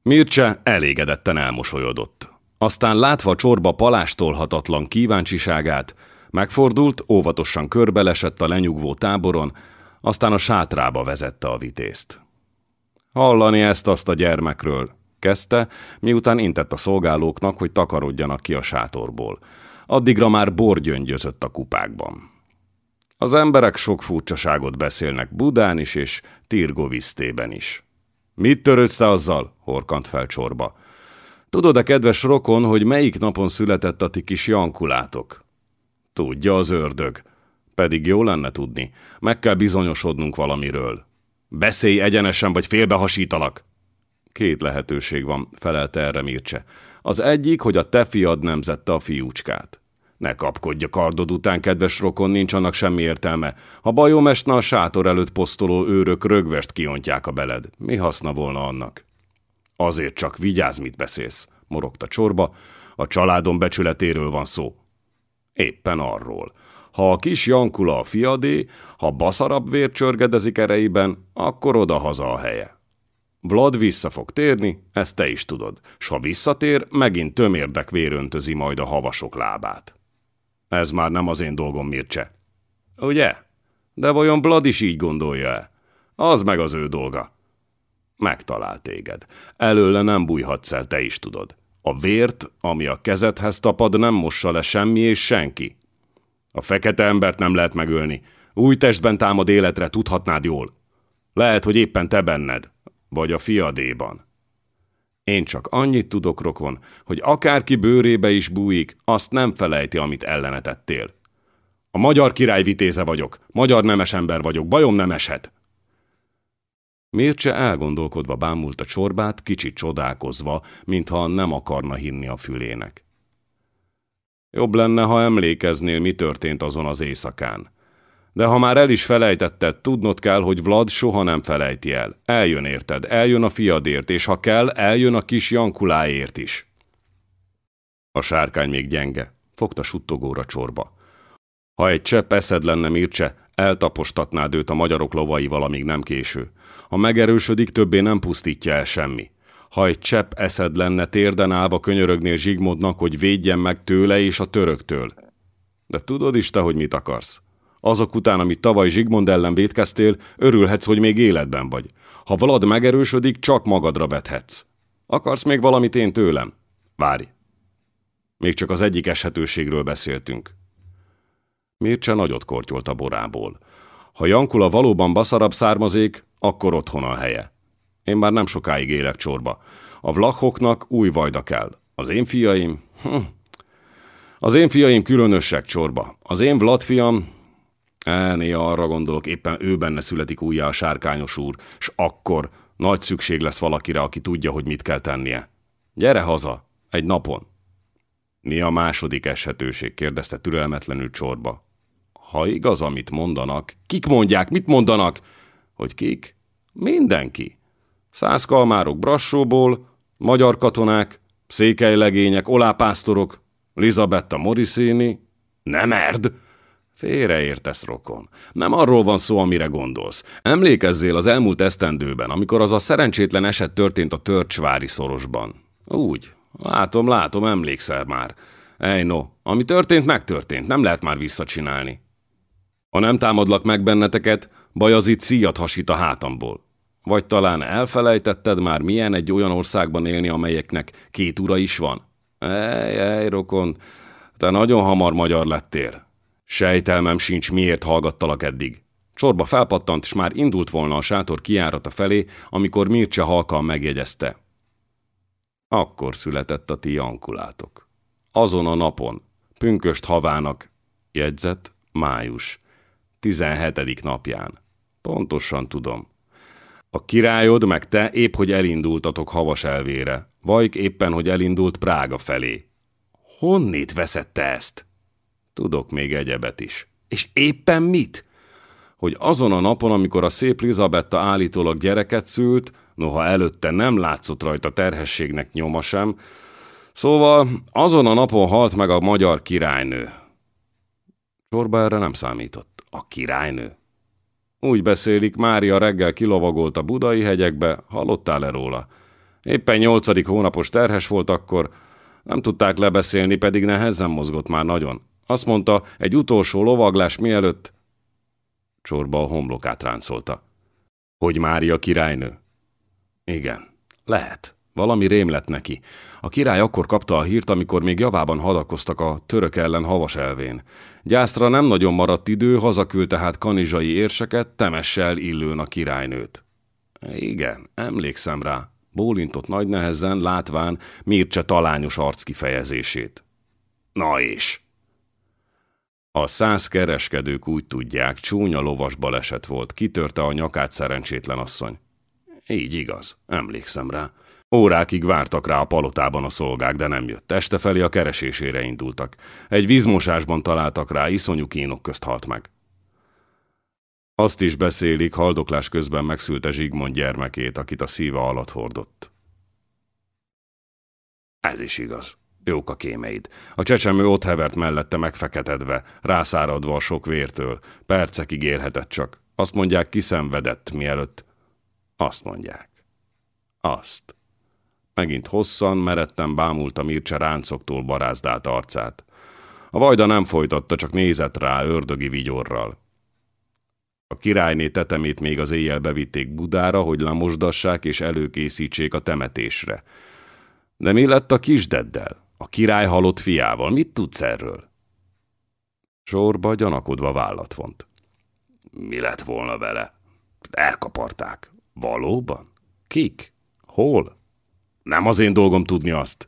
Mircse elégedetten elmosolyodott. Aztán látva csorba palástolhatatlan kíváncsiságát, megfordult, óvatosan körbelesett a lenyugvó táboron, aztán a sátrába vezette a vitézt. Hallani ezt azt a gyermekről, kezdte, miután intett a szolgálóknak, hogy takarodjanak ki a sátorból. Addigra már bor gyöngyözött a kupákban. Az emberek sok furcsaságot beszélnek Budán is és Tirgovisztében is. Mit törődsz te azzal? horkant fel csorba. Tudod-e, kedves rokon, hogy melyik napon született a ti kis Jankulátok? Tudja az ördög. Pedig jó lenne tudni. Meg kell bizonyosodnunk valamiről. Beszélj egyenesen, vagy félbehasítalak. Két lehetőség van, felelte erre Mircse. Az egyik, hogy a te fiad nemzette a fiúcskát. Ne kapkodj a kardod után, kedves rokon, nincs annak semmi értelme. Ha bajom esne, a sátor előtt posztoló őrök rögvest kiontják a beled. Mi haszna volna annak? Azért csak vigyázz, mit beszélsz, morogta csorba. A családom becsületéről van szó. Éppen arról. Ha a kis Jankula a fiadé, ha baszarabb vér csörgedezik ereiben, akkor oda-haza a helye. Vlad vissza fog térni, ezt te is tudod, s ha visszatér, megint tömérdek véröntözi majd a havasok lábát. Ez már nem az én dolgom, Mircse. Ugye? De vajon Blad is így gondolja-e? Az meg az ő dolga. Megtalált téged. Előle nem bújhatsz el, te is tudod. A vért, ami a kezedhez tapad, nem mossa le semmi és senki. A fekete embert nem lehet megölni. Új testben támad életre, tudhatnád jól. Lehet, hogy éppen te benned, vagy a fiadéban. Én csak annyit tudok, rokon, hogy akárki bőrébe is bújik, azt nem felejti, amit ellenetettél. A magyar király vitéze vagyok, magyar nemes ember vagyok, bajom nem eshet. Mircse elgondolkodva bámult a csorbát, kicsit csodálkozva, mintha nem akarna hinni a fülének. Jobb lenne, ha emlékeznél, mi történt azon az éjszakán. De ha már el is felejtetted, tudnod kell, hogy Vlad soha nem felejti el. Eljön érted, eljön a fiadért, és ha kell, eljön a kis Jankuláért is. A sárkány még gyenge, fogta suttogóra csorba. Ha egy csepp eszed lenne, Mircse, eltapostatnád őt a magyarok lovaival, amíg nem késő. Ha megerősödik, többé nem pusztítja el semmi. Ha egy csepp eszed lenne, térden állva könyörögnél Zsigmondnak, hogy védjen meg tőle és a töröktől. De tudod is te, hogy mit akarsz? Azok után, amit tavaly Zsigmond ellen védkeztél, örülhetsz, hogy még életben vagy. Ha valad megerősödik, csak magadra vethetsz. Akarsz még valamit én tőlem? Várj. Még csak az egyik eshetőségről beszéltünk. Mircse nagyot kortyolt a borából. Ha Jankula valóban baszarab származék, akkor otthon a helye. Én már nem sokáig élek csorba. A vlachoknak új vajda kell. Az én fiaim... Hm. Az én fiaim különösek csorba. Az én Vlad fiam Néha arra gondolok, éppen ő benne születik újjá a sárkányos úr, s akkor nagy szükség lesz valakire, aki tudja, hogy mit kell tennie. Gyere haza, egy napon. Mi a második eshetőség? kérdezte türelmetlenül csorba. Ha igaz, amit mondanak, kik mondják, mit mondanak? Hogy kik? Mindenki. Száz kalmárok Brassóból, magyar katonák, székelylegények, olápásztorok, Lizabetta Morissini. Nem erd! Félreértesz, rokon. Nem arról van szó, amire gondolsz. Emlékezzél az elmúlt esztendőben, amikor az a szerencsétlen eset történt a Törcsvári szorosban. Úgy. Látom, látom, emlékszel már. Ej, no, ami történt, megtörtént, nem lehet már visszacsinálni. Ha nem támadlak meg benneteket, baj az szíjat hasít a hátamból. Vagy talán elfelejtetted már, milyen egy olyan országban élni, amelyeknek két ura is van? Ej, ej, rokon, te nagyon hamar magyar lettél. Sejtelmem sincs, miért hallgattalak eddig. Csorba felpattant, és már indult volna a sátor kiárata felé, amikor Mircse halkan megjegyezte. Akkor született a ti jankulátok. Azon a napon, pünköst havának, jegyzett, május, 17. napján. Pontosan tudom. A királyod meg te épp, hogy elindultatok havas elvére, Vajk éppen, hogy elindult Prága felé. Honnét veszette ezt? Tudok még egyebet is. És éppen mit? Hogy azon a napon, amikor a szép Lizabetta állítólag gyereket szült, noha előtte nem látszott rajta terhességnek nyoma sem, szóval azon a napon halt meg a magyar királynő. Sorba erre nem számított. A királynő? Úgy beszélik, Mária reggel kilovagolt a budai hegyekbe, hallottál-e róla? Éppen nyolcadik hónapos terhes volt akkor, nem tudták lebeszélni, pedig nehezen mozgott már nagyon. Azt mondta, egy utolsó lovaglás mielőtt... Csorba a homlokát ráncolta. Hogy Mária királynő? Igen, lehet. Valami rém lett neki. A király akkor kapta a hírt, amikor még javában hadakoztak a török ellen havas elvén. Gyászra nem nagyon maradt idő, hazaküldte hát kanizsai érseket, temessel illőn a királynőt. Igen, emlékszem rá. Bólintott nagy nehezen, látván Mircse talányos arc kifejezését. Na és? A száz kereskedők úgy tudják, csúnya lovas baleset volt, kitörte a nyakát szerencsétlen asszony. Így igaz, emlékszem rá. Órákig vártak rá a palotában a szolgák, de nem jött. Este felé a keresésére indultak. Egy vízmosásban találtak rá, iszonyú kínok közt halt meg. Azt is beszélik, haldoklás közben megszülte Zsigmond gyermekét, akit a szíve alatt hordott. Ez is igaz. Jók a kémeid. A csecsemő ott hevert mellette megfeketedve, rászáradva a sok vértől. Percekig élhetett csak. Azt mondják, kiszenvedett, mielőtt. Azt mondják. Azt. Megint hosszan, meretten bámulta Mircse ráncoktól barázdált arcát. A vajda nem folytatta, csak nézett rá ördögi vigyorral. A királyné tetemét még az éjjel bevitték Budára, hogy lemosdassák és előkészítsék a temetésre. De mi lett a kisdeddel? A király halott fiával. Mit tudsz erről? Sorba gyanakodva vállat vont. Mi lett volna vele? Elkaparták. Valóban? Kik? Hol? Nem az én dolgom tudni azt.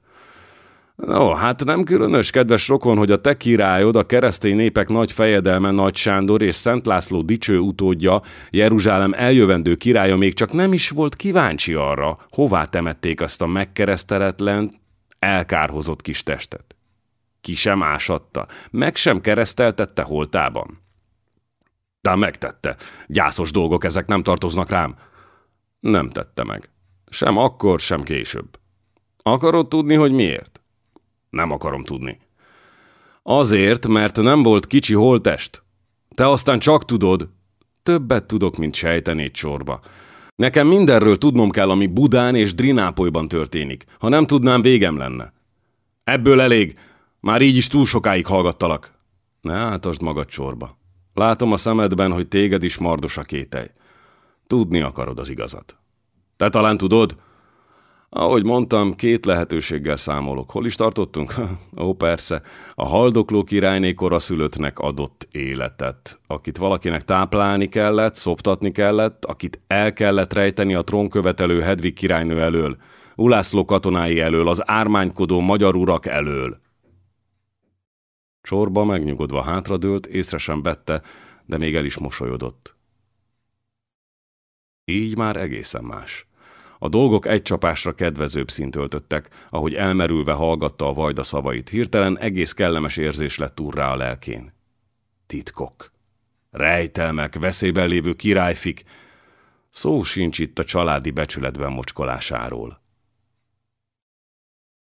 No, hát nem különös, kedves rokon, hogy a te királyod, a keresztény népek nagy fejedelme Nagy Sándor és Szent László dicső utódja, Jeruzsálem eljövendő királya még csak nem is volt kíváncsi arra, hová temették azt a megkereszteletlen, elkárhozott kis testet. Ki sem ásatta, meg sem kereszteltette holtában. De megtette. Gyászos dolgok ezek nem tartoznak rám. Nem tette meg. Sem akkor, sem később. Akarod tudni, hogy miért? Nem akarom tudni. Azért, mert nem volt kicsi holtest. Te aztán csak tudod. Többet tudok, mint sejtenét sorba. Nekem mindenről tudnom kell, ami Budán és Drinápolyban történik. Ha nem tudnám, végem lenne. Ebből elég. Már így is túl sokáig hallgattalak. Ne átasd magad sorba. Látom a szemedben, hogy téged is mardos a kételj. Tudni akarod az igazat. Te talán tudod? Ahogy mondtam, két lehetőséggel számolok. Hol is tartottunk? [laughs] Ó, persze. A haldokló királyné koraszülöttnek adott életet, akit valakinek táplálni kellett, szoptatni kellett, akit el kellett rejteni a trónkövetelő Hedvig királynő elől, Ulászló katonái elől, az ármánykodó magyar urak elől. Csorba megnyugodva hátradőlt, észre sem vette, de még el is mosolyodott. Így már egészen más. A dolgok egy csapásra kedvezőbb szint öltöttek, ahogy elmerülve hallgatta a vajda szavait. Hirtelen egész kellemes érzés lett rá a lelkén. Titkok. Rejtelmek, veszélyben lévő királyfik. Szó sincs itt a családi becsületben mocskolásáról.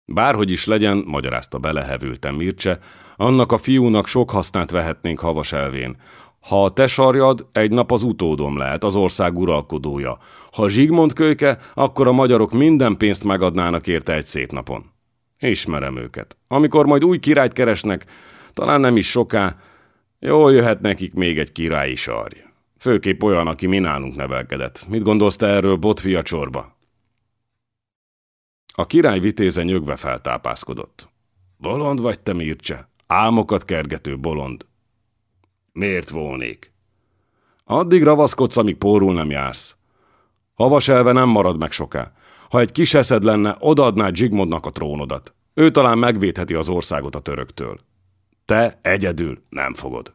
Bárhogy is legyen, magyarázta belehevültem Mircse, annak a fiúnak sok hasznát vehetnénk havas elvén. Ha a te sarjad, egy nap az utódom lehet, az ország uralkodója. Ha Zsigmond kölyke, akkor a magyarok minden pénzt megadnának érte egy szép napon. Ismerem őket. Amikor majd új királyt keresnek, talán nem is soká, jól jöhet nekik még egy királyi sarj. Főképp olyan, aki mi nálunk nevelkedett. Mit gondolsz te erről, botfia csorba? A király vitéze nyögve feltápászkodott. Bolond vagy te, Mircse? Álmokat kergető bolond. Miért volnék? Addig ravaszkodsz, amíg pórul nem jársz. Havas elve nem marad meg soká. Ha egy kis eszed lenne, odaadnád Zsigmondnak a trónodat. Ő talán megvédheti az országot a töröktől. Te egyedül nem fogod.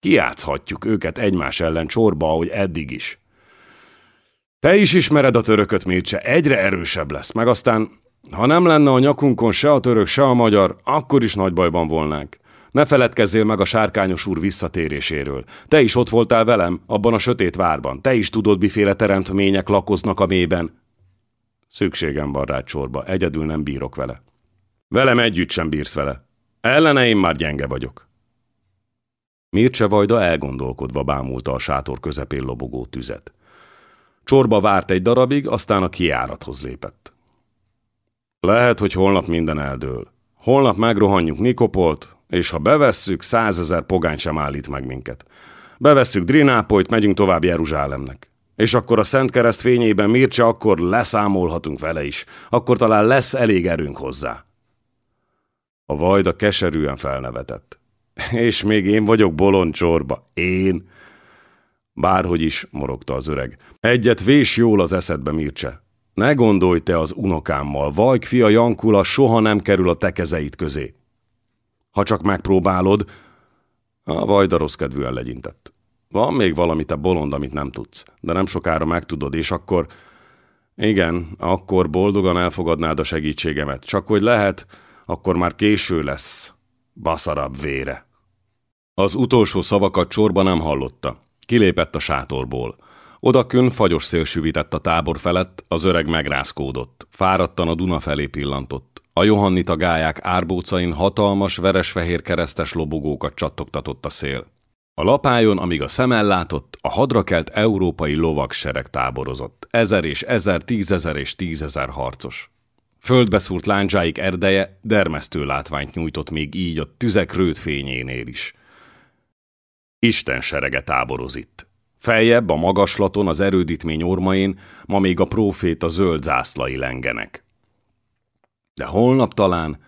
Kiátszhatjuk őket egymás ellen csorba, ahogy eddig is. Te is ismered a törököt, Mircse, egyre erősebb lesz, meg aztán, ha nem lenne a nyakunkon se a török, se a magyar, akkor is nagy bajban volnánk. Ne feledkezzél meg a sárkányos úr visszatéréséről. Te is ott voltál velem, abban a sötét várban. Te is tudod, miféle teremtmények lakoznak a mélyben. Szükségem van rád sorba, egyedül nem bírok vele. Velem együtt sem bírsz vele. Ellene én már gyenge vagyok. Mircse Vajda elgondolkodva bámulta a sátor közepén lobogó tüzet. Csorba várt egy darabig, aztán a kiárathoz lépett. Lehet, hogy holnap minden eldől. Holnap megrohanjuk Nikopolt, és ha bevesszük, százezer pogány sem állít meg minket. Bevesszük Drinápolyt, megyünk tovább Jeruzsálemnek. És akkor a Szent Kereszt fényében Mircea, akkor leszámolhatunk vele is. Akkor talán lesz elég erőnk hozzá. A vajda keserűen felnevetett. [laughs] És még én vagyok bolond csorba. Én? Bárhogy is, morogta az öreg. Egyet vés jól az eszedbe, Mircse. Ne gondolj te az unokámmal, Vajk fia Jankula soha nem kerül a te kezeid közé. Ha csak megpróbálod, a Vajda rossz kedvűen legyintett. Van még valami, te bolond, amit nem tudsz, de nem sokára megtudod, és akkor... Igen, akkor boldogan elfogadnád a segítségemet, csak hogy lehet, akkor már késő lesz. Baszarab vére. Az utolsó szavakat csorba nem hallotta. Kilépett a sátorból. Odakön fagyos szél süvitett a tábor felett, az öreg megrázkódott. Fáradtan a Duna felé pillantott. A Johannita gályák árbócain hatalmas, veres-fehér keresztes lobogókat csattogtatott a szél. A lapájon, amíg a szem látott, a hadrakelt európai lovagsereg táborozott. Ezer és ezer, tízezer és tízezer harcos. Földbeszúrt lándzsáik erdeje dermesztő látványt nyújtott még így a tüzek rőt fényénél is. Isten serege táboroz itt. Feljebb a magaslaton, az erődítmény ormain ma még a prófét a zöld zászlai lengenek. De holnap talán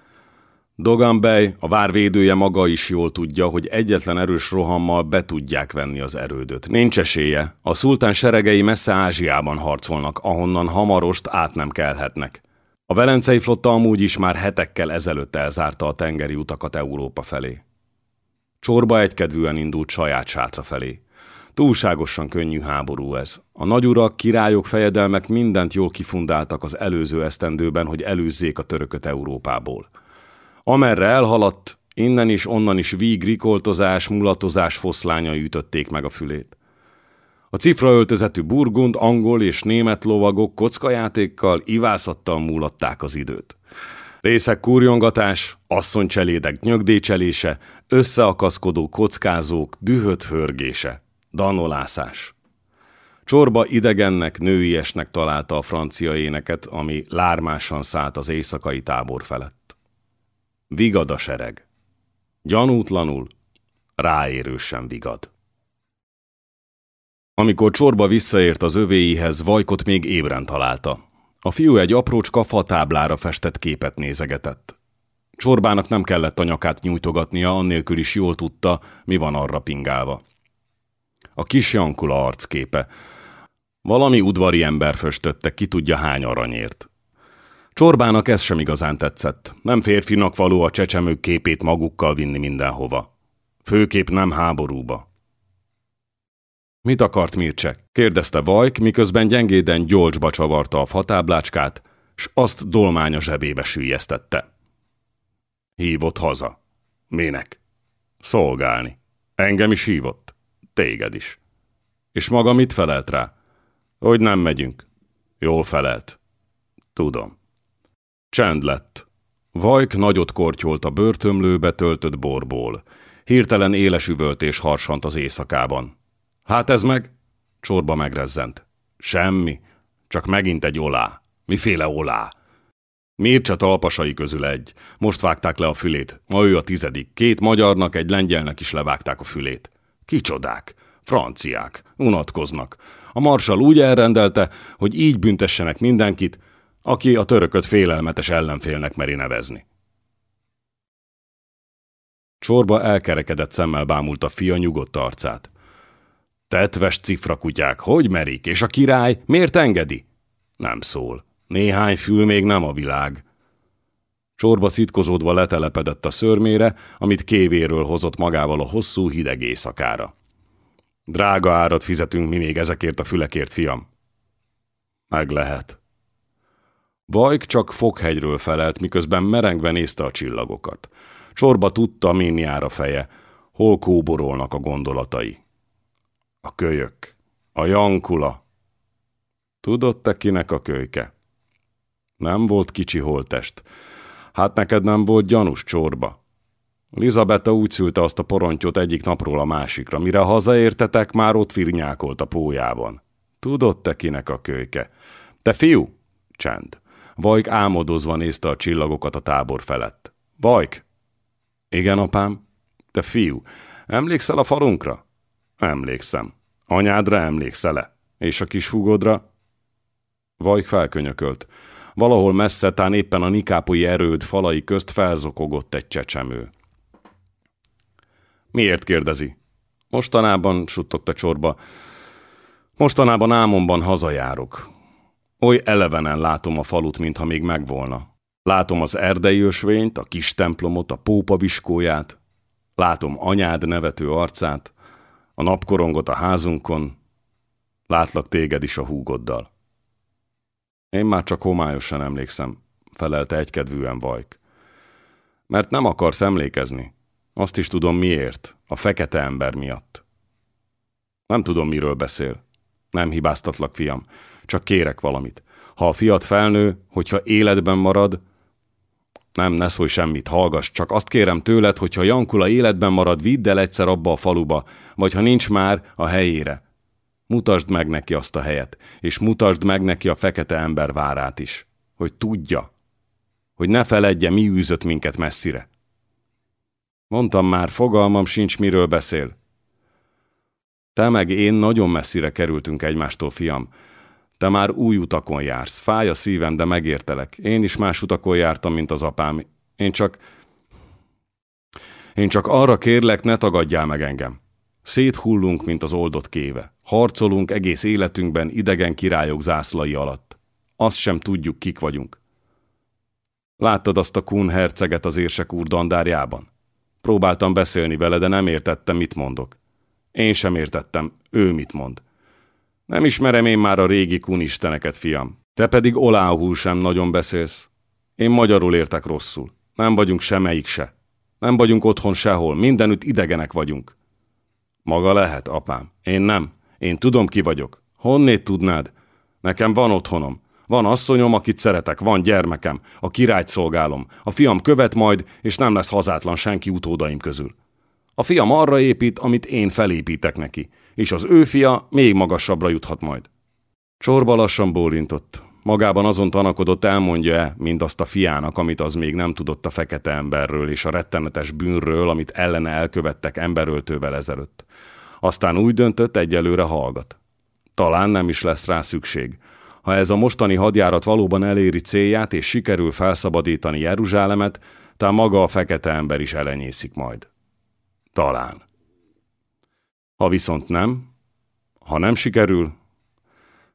Dogan Bey, a várvédője maga is jól tudja, hogy egyetlen erős rohammal be tudják venni az erődöt. Nincs esélye. A szultán seregei messze Ázsiában harcolnak, ahonnan hamarost át nem kelhetnek. A velencei flotta amúgy is már hetekkel ezelőtt elzárta a tengeri utakat Európa felé. Csorba egykedvűen indult saját sátra felé. Túlságosan könnyű háború ez. A nagyurak, királyok, fejedelmek mindent jól kifundáltak az előző esztendőben, hogy előzzék a törököt Európából. Amerre elhaladt, innen is, onnan is víg, rikoltozás, mulatozás foszlányai ütötték meg a fülét. A cifra burgund, angol és német lovagok kockajátékkal, ivászattal múlatták az időt. Részek kurjongatás, asszonycselédek nyögdécselése, összeakaszkodó kockázók, dühött hörgése, danolászás. Csorba idegennek, nőiesnek találta a francia éneket, ami lármásan szállt az éjszakai tábor felett. Vigad a sereg. Gyanútlanul, ráérősen vigad. Amikor Csorba visszaért az övéihez, Vajkot még ébren találta. A fiú egy aprócska fatáblára festett képet nézegetett. Csorbának nem kellett a nyakát nyújtogatnia, annélkül is jól tudta, mi van arra pingálva. A kis Jankula arcképe. Valami udvari ember föstötte, ki tudja hány aranyért. Csorbának ez sem igazán tetszett. Nem férfinak való a csecsemők képét magukkal vinni mindenhova. Főkép nem háborúba. Mit akart Mircek? kérdezte Vajk, miközben gyengéden gyolcsba csavarta a fatáblácskát, s azt dolmánya zsebébe sűjesztette. Hívott haza. Minek? Szolgálni. Engem is hívott. Téged is. És maga mit felelt rá? Hogy nem megyünk. Jól felelt. Tudom. Csend lett. Vajk nagyot kortyolt a börtömlőbe töltött borból. Hirtelen éles üvöltés harsant az éjszakában. Hát ez meg? Csorba megrezzent. Semmi, csak megint egy olá. Miféle olá? Mircsa talpasai közül egy. Most vágták le a fülét. Ma ő a tizedik. Két magyarnak, egy lengyelnek is levágták a fülét. Kicsodák? Franciák. Unatkoznak. A marsal úgy elrendelte, hogy így büntessenek mindenkit, aki a törököt félelmetes ellenfélnek meri nevezni. Csorba elkerekedett szemmel bámult a fia nyugodt arcát. Tetves cifrakutyák, hogy merik, és a király miért engedi? Nem szól. Néhány fül még nem a világ. Csorba szitkozódva letelepedett a szörmére, amit kévéről hozott magával a hosszú hideg éjszakára. Drága árat fizetünk mi még ezekért a fülekért, fiam. Meg lehet. Vajk csak foghegyről felelt, miközben merengve nézte a csillagokat. Csorba tudta, min jár a feje, hol kóborolnak a gondolatai. A kölyök. A Jankula. Tudod te kinek a kölyke? Nem volt kicsi holtest. Hát neked nem volt gyanús csorba. Lizabeta úgy szülte azt a porontyot egyik napról a másikra, mire hazaértetek, már ott firnyákolt a pójában. Tudod te kinek a kölyke? Te fiú? Csend. Vajk álmodozva nézte a csillagokat a tábor felett. Vajk! Igen, apám? Te fiú, emlékszel a falunkra? Emlékszem. Anyádra emlékszel-e? És a kis húgodra? Vajk felkönyökölt. Valahol messze, tán éppen a nikápoi erőd falai közt felzokogott egy csecsemő. Miért kérdezi? Mostanában, suttogta csorba, mostanában álmomban hazajárok. Oly elevenen látom a falut, mintha még megvolna. Látom az erdei ösvényt, a kis templomot, a pópa viskóját, látom anyád nevető arcát, a napkorongot a házunkon, látlak téged is a húgoddal. Én már csak homályosan emlékszem, felelte egykedvűen Vajk. Mert nem akarsz emlékezni. Azt is tudom miért, a fekete ember miatt. Nem tudom, miről beszél. Nem hibáztatlak, fiam, csak kérek valamit. Ha a fiat felnő, hogyha életben marad, nem, ne szólj semmit, hallgass, csak azt kérem tőled, hogyha Jankula életben marad, vidd el egyszer abba a faluba, vagy ha nincs már, a helyére. Mutasd meg neki azt a helyet, és mutasd meg neki a fekete ember várát is, hogy tudja, hogy ne feledje, mi űzött minket messzire. Mondtam már, fogalmam sincs, miről beszél. Te meg én nagyon messzire kerültünk egymástól, fiam. Te már új utakon jársz. Fáj a szívem, de megértelek. Én is más utakon jártam, mint az apám. Én csak... Én csak arra kérlek, ne tagadjál meg engem. Széthullunk, mint az oldott kéve. Harcolunk egész életünkben idegen királyok zászlai alatt. Azt sem tudjuk, kik vagyunk. Láttad azt a Kun herceget az érsek úr dandárjában? Próbáltam beszélni vele, de nem értettem, mit mondok. Én sem értettem, ő mit mond. Nem ismerem én már a régi Kun isteneket, fiam. Te pedig oláhul sem nagyon beszélsz. Én magyarul értek rosszul. Nem vagyunk semmelyik se. Nem vagyunk otthon sehol, mindenütt idegenek vagyunk. Maga lehet, apám. Én nem. Én tudom, ki vagyok. Honnét tudnád? Nekem van otthonom. Van asszonyom, akit szeretek, van gyermekem, a királyt szolgálom. A fiam követ majd, és nem lesz hazátlan senki utódaim közül. A fiam arra épít, amit én felépítek neki, és az ő fia még magasabbra juthat majd. Csorba lassan bólintott. Magában azon tanakodott, elmondja-e azt a fiának, amit az még nem tudott a fekete emberről és a rettenetes bűnről, amit ellene elkövettek emberöltővel ezelőtt. Aztán úgy döntött, egyelőre hallgat. Talán nem is lesz rá szükség. Ha ez a mostani hadjárat valóban eléri célját és sikerül felszabadítani Jeruzsálemet, talán maga a fekete ember is elenyészik majd. Talán. Ha viszont nem, ha nem sikerül,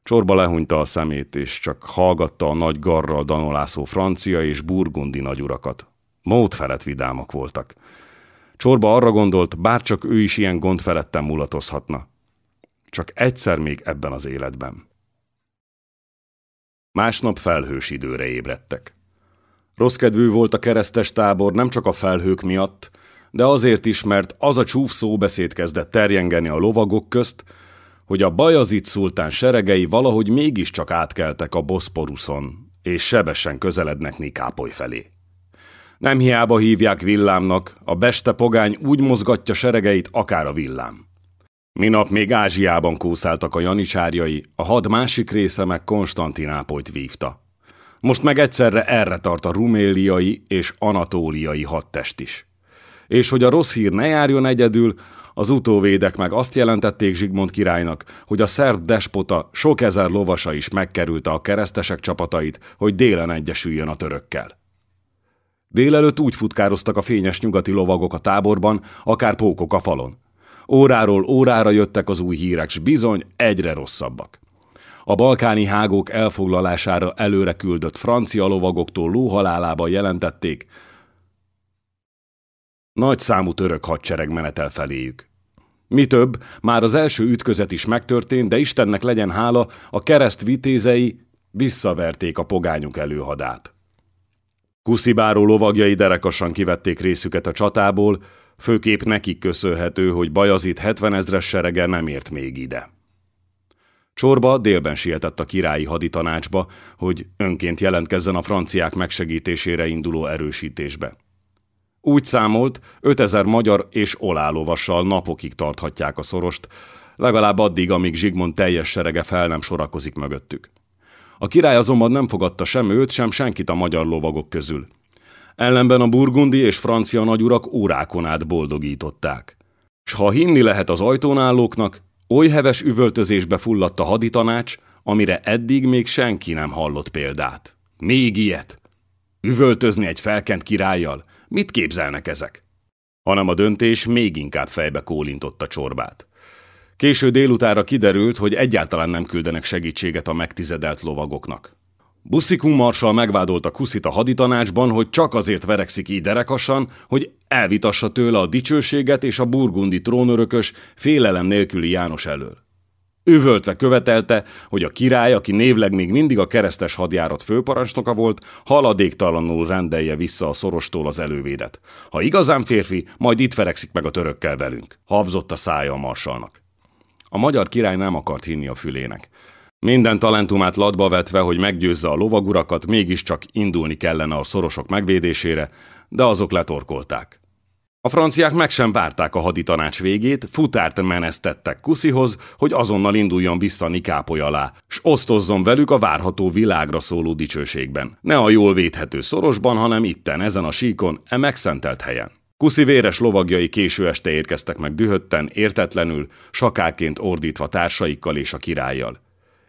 Csorba lehúnyta a szemét, és csak hallgatta a nagy garral danolászó francia és burgundi nagyurakat. Mód felett vidámak voltak. Csorba arra gondolt, bárcsak ő is ilyen gond felettem mulatozhatna. Csak egyszer még ebben az életben. Másnap felhős időre ébredtek. Rossz kedvű volt a keresztes tábor nem csak a felhők miatt, de azért is, mert az a csúf szóbeszéd kezdett terjengeni a lovagok közt, hogy a Bajazit szultán seregei valahogy mégiscsak átkeltek a Boszporuszon, és sebesen közelednek Nikápoly felé. Nem hiába hívják villámnak, a beste pogány úgy mozgatja seregeit, akár a villám. Minap még Ázsiában kószáltak a janicsárjai, a had másik része meg Konstantinápolyt vívta. Most meg egyszerre erre tart a ruméliai és anatóliai hadtest is. És hogy a rossz hír ne járjon egyedül, az utóvédek meg azt jelentették Zsigmond királynak, hogy a szerb despota sok ezer lovasa is megkerülte a keresztesek csapatait, hogy délen egyesüljön a törökkel. Délelőtt úgy futkároztak a fényes nyugati lovagok a táborban, akár pókok a falon. Óráról órára jöttek az új hírek, s bizony egyre rosszabbak. A balkáni hágók elfoglalására előre küldött francia lovagoktól lóhalálába jelentették, nagy számú török hadsereg menetel feléjük. Mi több, már az első ütközet is megtörtént, de Istennek legyen hála, a kereszt vitézei visszaverték a pogányuk előhadát. Kuszibáró lovagjai derekasan kivették részüket a csatából, főképp nekik köszönhető, hogy Bajazit 70 ezres serege nem ért még ide. Csorba délben sietett a királyi haditanácsba, hogy önként jelentkezzen a franciák megsegítésére induló erősítésbe. Úgy számolt, 5000 magyar és olálovassal napokig tarthatják a szorost, legalább addig, amíg Zsigmond teljes serege fel nem sorakozik mögöttük. A király azonban nem fogadta sem őt, sem senkit a magyar lovagok közül. Ellenben a burgundi és francia nagyurak órákon át boldogították. S ha hinni lehet az ajtón állóknak, oly heves üvöltözésbe fulladt a haditanács, amire eddig még senki nem hallott példát. Még ilyet! Üvöltözni egy felkent királlyal? Mit képzelnek ezek? Hanem a döntés még inkább fejbe kólintott a csorbát. Késő délutára kiderült, hogy egyáltalán nem küldenek segítséget a megtizedelt lovagoknak. Buszikung marsal megvádolta Kuszit a haditanácsban, hogy csak azért verekszik így derekasan, hogy elvitassa tőle a dicsőséget és a burgundi trónörökös félelem nélküli János elől. Üvöltve követelte, hogy a király, aki névleg még mindig a keresztes hadjárat főparancsnoka volt, haladéktalanul rendelje vissza a szorostól az elővédet. Ha igazán férfi, majd itt ferekszik meg a törökkel velünk. Habzott a szája a marsalnak. A magyar király nem akart hinni a fülének. Minden talentumát latba vetve, hogy meggyőzze a lovagurakat, mégiscsak indulni kellene a szorosok megvédésére, de azok letorkolták. A franciák meg sem várták a haditanács végét, futárt menesztettek Kuszihoz, hogy azonnal induljon vissza Nikápoly alá, s osztozzon velük a várható világra szóló dicsőségben. Ne a jól védhető szorosban, hanem itten, ezen a síkon, e megszentelt helyen. Kuszi véres lovagjai késő este érkeztek meg dühötten, értetlenül, sakáként ordítva társaikkal és a királlyal.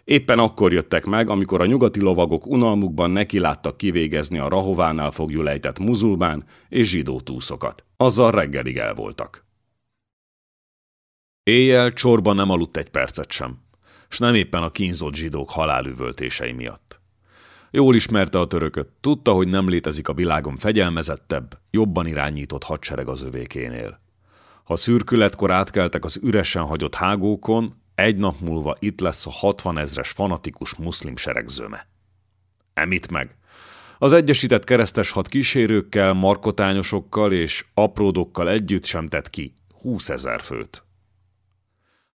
Éppen akkor jöttek meg, amikor a nyugati lovagok unalmukban neki láttak kivégezni a Rahovánál fogjulejtett muzulmán és zsidó túszokat. Azzal reggelig el voltak. Éjjel csorba nem aludt egy percet sem, s nem éppen a kínzott zsidók halálüvöltései miatt. Jól ismerte a törököt, tudta, hogy nem létezik a világon fegyelmezettebb, jobban irányított hadsereg az övékénél. Ha szürkületkor átkeltek az üresen hagyott hágókon, egy nap múlva itt lesz a 60 ezres fanatikus muszlim sereg zöme. Emit meg. Az egyesített keresztes hat kísérőkkel, markotányosokkal és apródokkal együtt sem tett ki 20 ezer főt.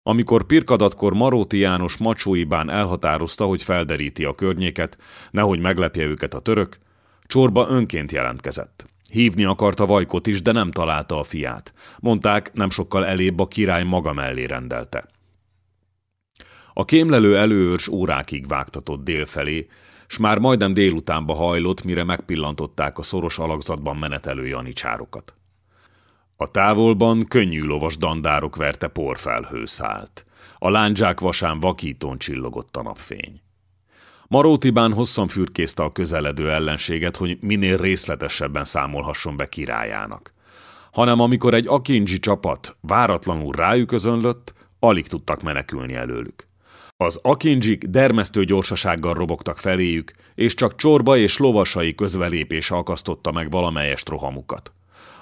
Amikor pirkadatkor Maróti János macsóibán elhatározta, hogy felderíti a környéket, nehogy meglepje őket a török, csorba önként jelentkezett. Hívni akarta Vajkot is, de nem találta a fiát. Mondták, nem sokkal elébb a király maga mellé rendelte. A kémlelő előőrs órákig vágtatott délfelé, s már majdnem délutánba hajlott, mire megpillantották a szoros alakzatban menetelő janicsárokat. A távolban könnyű lovas dandárok verte porfelhő szállt. A lándzsák vasán vakítón csillogott a napfény. Marótibán hosszan fürkészte a közeledő ellenséget, hogy minél részletesebben számolhasson be királyának. Hanem amikor egy akindzsi csapat váratlanul rájuk özönlött, alig tudtak menekülni előlük. Az akindzsik dermesztő gyorsasággal robogtak feléjük, és csak csorba és lovasai közvelépés akasztotta meg valamelyest rohamukat.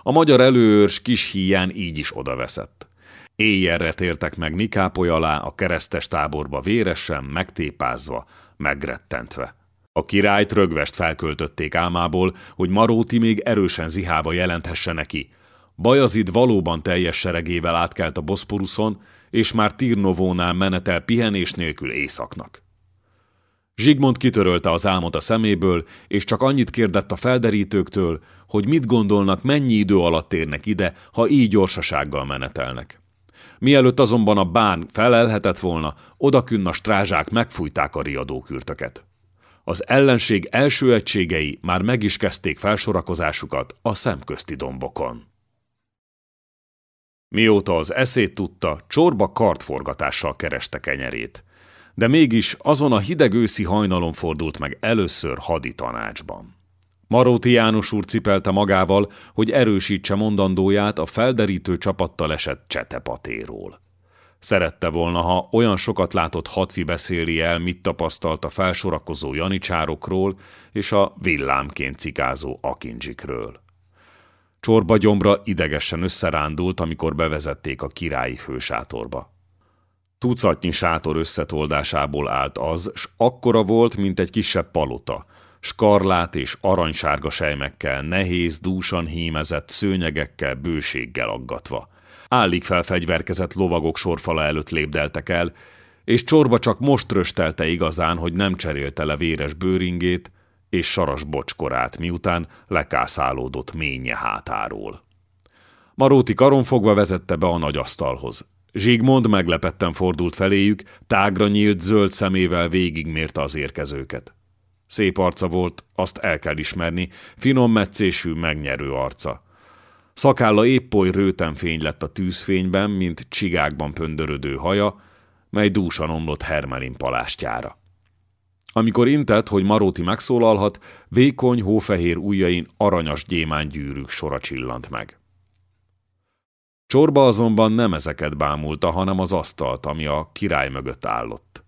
A magyar előőrs kis híján így is odaveszett. Éjjelre tértek meg Nikápoly alá a keresztes táborba véresen, megtépázva, megrettentve. A királyt rögvest felköltötték álmából, hogy Maróti még erősen zihába jelenthesse neki. Bajazid valóban teljes seregével átkelt a Boszporuszon, és már Tirnovónál menetel pihenés nélkül éjszaknak. Zsigmond kitörölte az álmot a szeméből, és csak annyit kérdett a felderítőktől, hogy mit gondolnak, mennyi idő alatt érnek ide, ha így gyorsasággal menetelnek. Mielőtt azonban a bán felelhetett volna, odakünn a strázsák megfújták a riadókürtöket. Az ellenség első egységei már meg is kezdték felsorakozásukat a szemközti dombokon. Mióta az eszét tudta, csorba kartforgatással kereste kenyerét. De mégis azon a hideg őszi hajnalon fordult meg először hadi tanácsban. Maróti János úr cipelte magával, hogy erősítse mondandóját a felderítő csapattal esett csetepatéról. Szerette volna, ha olyan sokat látott hatvi beszéli el, mit tapasztalt a felsorakozó janicsárokról és a villámként cikázó akindzsikről. Csorba gyomra idegesen összerándult, amikor bevezették a királyi fősátorba. Tucatnyi sátor összetoldásából állt az, s akkora volt, mint egy kisebb palota, skarlát és aranysárga sejmekkel, nehéz, dúsan hímezett szőnyegekkel, bőséggel aggatva. Állig felfegyverkezett lovagok sorfala előtt lépdeltek el, és csorba csak most röstelte igazán, hogy nem cserélte le véres bőringét, és saras bocskorát, miután lekászálódott ménye hátáról. Maróti karonfogva vezette be a nagy asztalhoz. Zsigmond meglepetten fordult feléjük, tágra nyílt zöld szemével végigmérte az érkezőket. Szép arca volt, azt el kell ismerni, finom meccésű, megnyerő arca. Szakálla épp oly rőten fény lett a tűzfényben, mint csigákban pöndörödő haja, mely dúsan omlott Hermelin palástjára. Amikor intett, hogy Maróti megszólalhat, vékony, hófehér ujjain aranyas gyémán sora csillant meg. Csorba azonban nem ezeket bámulta, hanem az asztalt, ami a király mögött állott.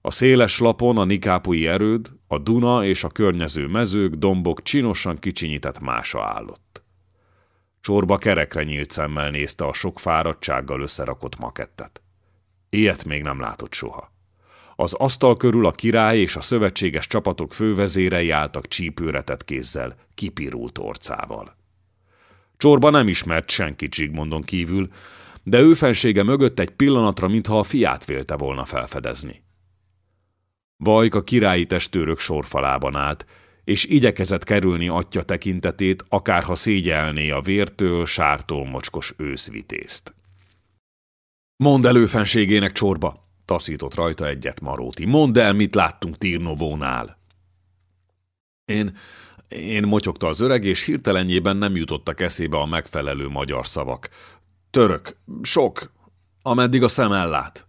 A széles lapon a nikápui erőd, a Duna és a környező mezők, dombok csinosan kicsinyített mása állott. Csorba kerekre nyílt szemmel nézte a sok fáradtsággal összerakott makettet. Ilyet még nem látott soha. Az asztal körül a király és a szövetséges csapatok fővezérei álltak csípőretett kézzel, kipirult orcával. Csorba nem ismert senkit Zsigmondon kívül, de ő fensége mögött egy pillanatra, mintha a fiát vélte volna felfedezni. Bajk a királyi testőrök sorfalában állt, és igyekezett kerülni atya tekintetét, akárha szégyelné a vértől, sártól mocskos őszvitézt. Mondd el fenségének csorba, taszított rajta egyet Maróti. Mondd el, mit láttunk Tirnovónál. Én, én motyogta az öreg, és hirtelenjében nem jutottak eszébe a megfelelő magyar szavak. Török, sok, ameddig a szem ellát.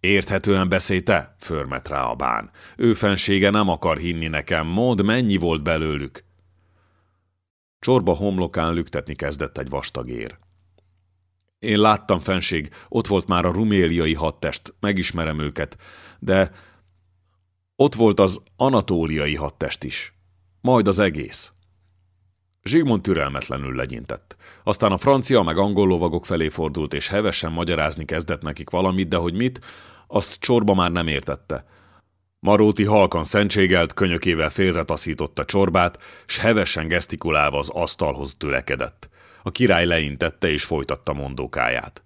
Érthetően beszélj te, förmet rá a bán. Ő fensége nem akar hinni nekem, mondd, mennyi volt belőlük. Csorba homlokán lüktetni kezdett egy vastag ér. Én láttam fenség, ott volt már a ruméliai hadtest, megismerem őket, de ott volt az anatóliai hadtest is. Majd az egész. Zsigmond türelmetlenül legyintett. Aztán a francia meg angol lovagok felé fordult, és hevesen magyarázni kezdett nekik valamit, de hogy mit, azt csorba már nem értette. Maróti halkan szentségelt, könyökével félretaszította csorbát, s hevesen gesztikulálva az asztalhoz tölekedett. A király leintette és folytatta mondókáját.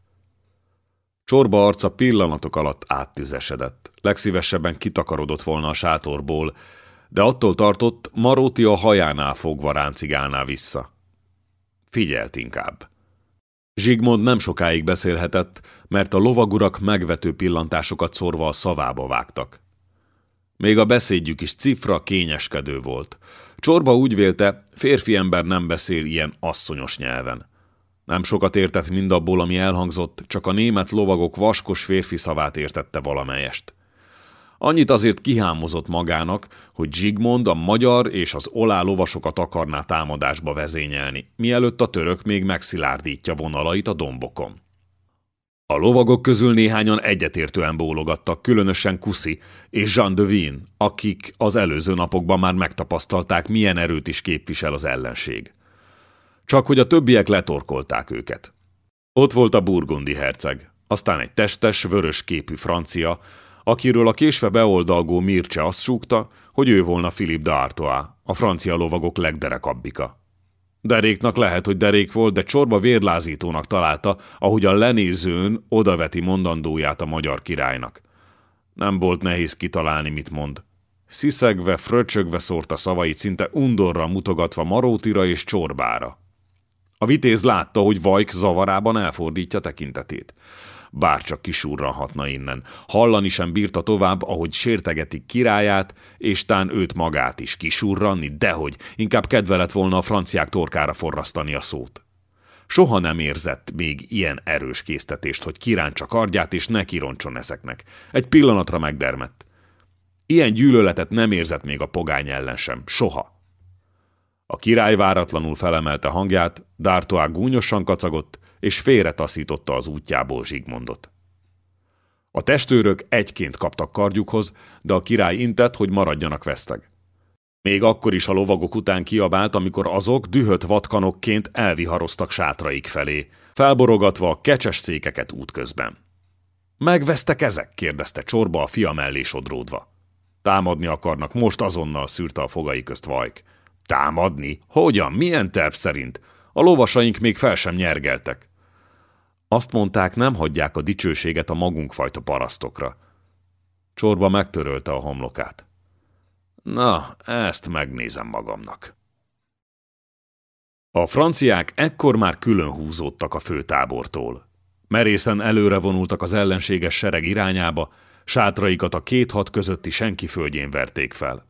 Csorba arca pillanatok alatt áttüzesedett. Legszívesebben kitakarodott volna a sátorból, de attól tartott, Maróti a hajánál fogva ráncigálná vissza. Figyelt inkább. Zsigmond nem sokáig beszélhetett, mert a lovagurak megvető pillantásokat szorva a szavába vágtak. Még a beszédjük is cifra kényeskedő volt. Csorba úgy vélte, férfi ember nem beszél ilyen asszonyos nyelven. Nem sokat értett mindabból, ami elhangzott, csak a német lovagok vaskos férfi szavát értette valamelyest. Annyit azért kihámozott magának, hogy Zsigmond a magyar és az olá lovasokat akarná támadásba vezényelni, mielőtt a török még megszilárdítja vonalait a dombokon. A lovagok közül néhányan egyetértően bólogattak, különösen Kuszi és Jean de Vin, akik az előző napokban már megtapasztalták, milyen erőt is képvisel az ellenség. Csak hogy a többiek letorkolták őket. Ott volt a burgundi herceg, aztán egy testes, vörös képű francia, akiről a késve beoldalgó Mircea azt súgta, hogy ő volna Philippe d'Artois, a francia lovagok legderekabbika. Deréknak lehet, hogy derék volt, de csorba vérlázítónak találta, ahogy a lenézőn odaveti mondandóját a magyar királynak. Nem volt nehéz kitalálni, mit mond. Sziszegve, fröcsögve szórta szavait, szinte undorra mutogatva Marótira és csorbára. A vitéz látta, hogy Vajk zavarában elfordítja tekintetét bárcsak kisurranhatna innen. Hallani sem bírta tovább, ahogy sértegetik királyát, és tán őt magát is kisurranni, dehogy, inkább kedve lett volna a franciák torkára forrasztani a szót. Soha nem érzett még ilyen erős késztetést, hogy kiráncsa kardját és ne kironcson ezeknek. Egy pillanatra megdermett. Ilyen gyűlöletet nem érzett még a pogány ellen sem. Soha. A király váratlanul felemelte hangját, D'Artois gúnyosan kacagott, és félretaszította az útjából Zsigmondot. A testőrök egyként kaptak kardjukhoz, de a király intett, hogy maradjanak veszteg. Még akkor is a lovagok után kiabált, amikor azok dühött vatkanokként elviharoztak sátraik felé, felborogatva a kecses székeket útközben. Megvesztek ezek? kérdezte csorba a fia mellé sodródva. Támadni akarnak, most azonnal szűrte a fogai közt Vajk. Támadni? Hogyan? Milyen terv szerint? A lovasaink még fel sem nyergeltek. Azt mondták, nem hagyják a dicsőséget a magunkfajta parasztokra. Csorba megtörölte a homlokát. Na, ezt megnézem magamnak. A franciák ekkor már külön húzódtak a főtábortól. Merészen előre vonultak az ellenséges sereg irányába, sátraikat a két hat közötti senki földjén verték fel.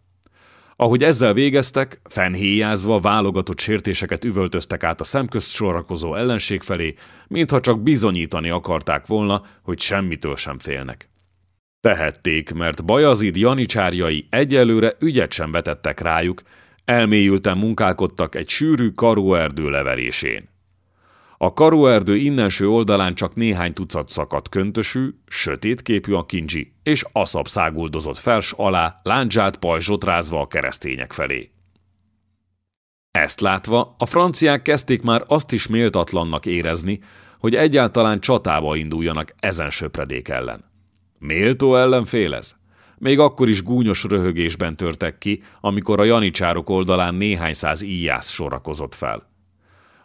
Ahogy ezzel végeztek, fenhéjázva válogatott sértéseket üvöltöztek át a szemközt sorakozó ellenség felé, mintha csak bizonyítani akarták volna, hogy semmitől sem félnek. Tehették, mert Bajazid janicsárjai egyelőre ügyet sem vetettek rájuk, elmélyülten munkálkodtak egy sűrű karóerdő leverésén. A karóerdő innenső oldalán csak néhány tucat szakadt köntösű, sötétképű a kincsi, és aszap száguldozott fels alá láncsát pajzsot rázva a keresztények felé. Ezt látva, a franciák kezdték már azt is méltatlannak érezni, hogy egyáltalán csatába induljanak ezen söpredék ellen. Méltó ellenfél ez? Még akkor is gúnyos röhögésben törtek ki, amikor a janicsárok oldalán néhány száz íjász sorakozott fel.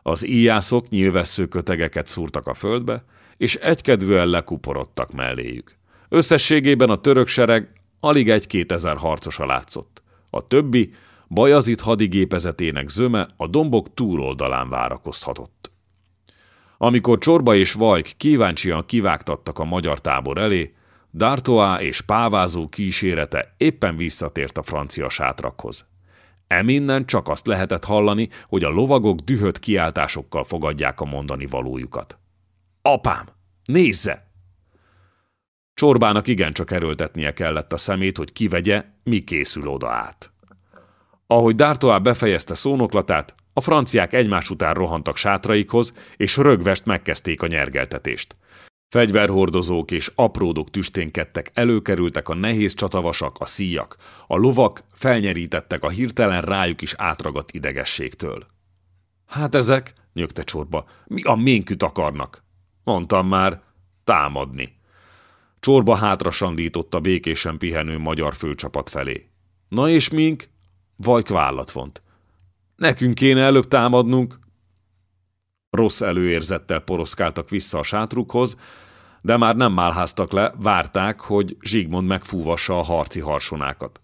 Az íjászok nyilvessző kötegeket szúrtak a földbe, és egykedvűen lekuporodtak melléjük. Összességében a török sereg alig egy-két ezer harcosa látszott. A többi Bajazit hadigépezetének zöme a dombok túloldalán várakozhatott. Amikor Csorba és Vajk kíváncsian kivágtattak a magyar tábor elé, D'Artois és pávázó kísérete éppen visszatért a francia sátrakhoz. Eminnen csak azt lehetett hallani, hogy a lovagok dühött kiáltásokkal fogadják a mondani valójukat. Apám, nézze! Csorbának igencsak erőltetnie kellett a szemét, hogy kivegye, mi készül oda át. Ahogy D'Artois befejezte szónoklatát, a franciák egymás után rohantak sátraikhoz, és rögvest megkezdték a nyergeltetést – Fegyverhordozók és apródok tüsténkedtek, előkerültek a nehéz csatavasak, a szíjak. A lovak felnyerítettek a hirtelen rájuk is átragadt idegességtől. Hát ezek, nyögte csorba, mi a ménküt akarnak? Mondtam már, támadni. Csorba hátra sandította békésen pihenő magyar főcsapat felé. Na és mink? Vajk vállat vont. Nekünk kéne előbb támadnunk, Rossz előérzettel poroszkáltak vissza a sátrukhoz, de már nem málháztak le, várták, hogy Zsigmond megfúvassa a harci harsonákat.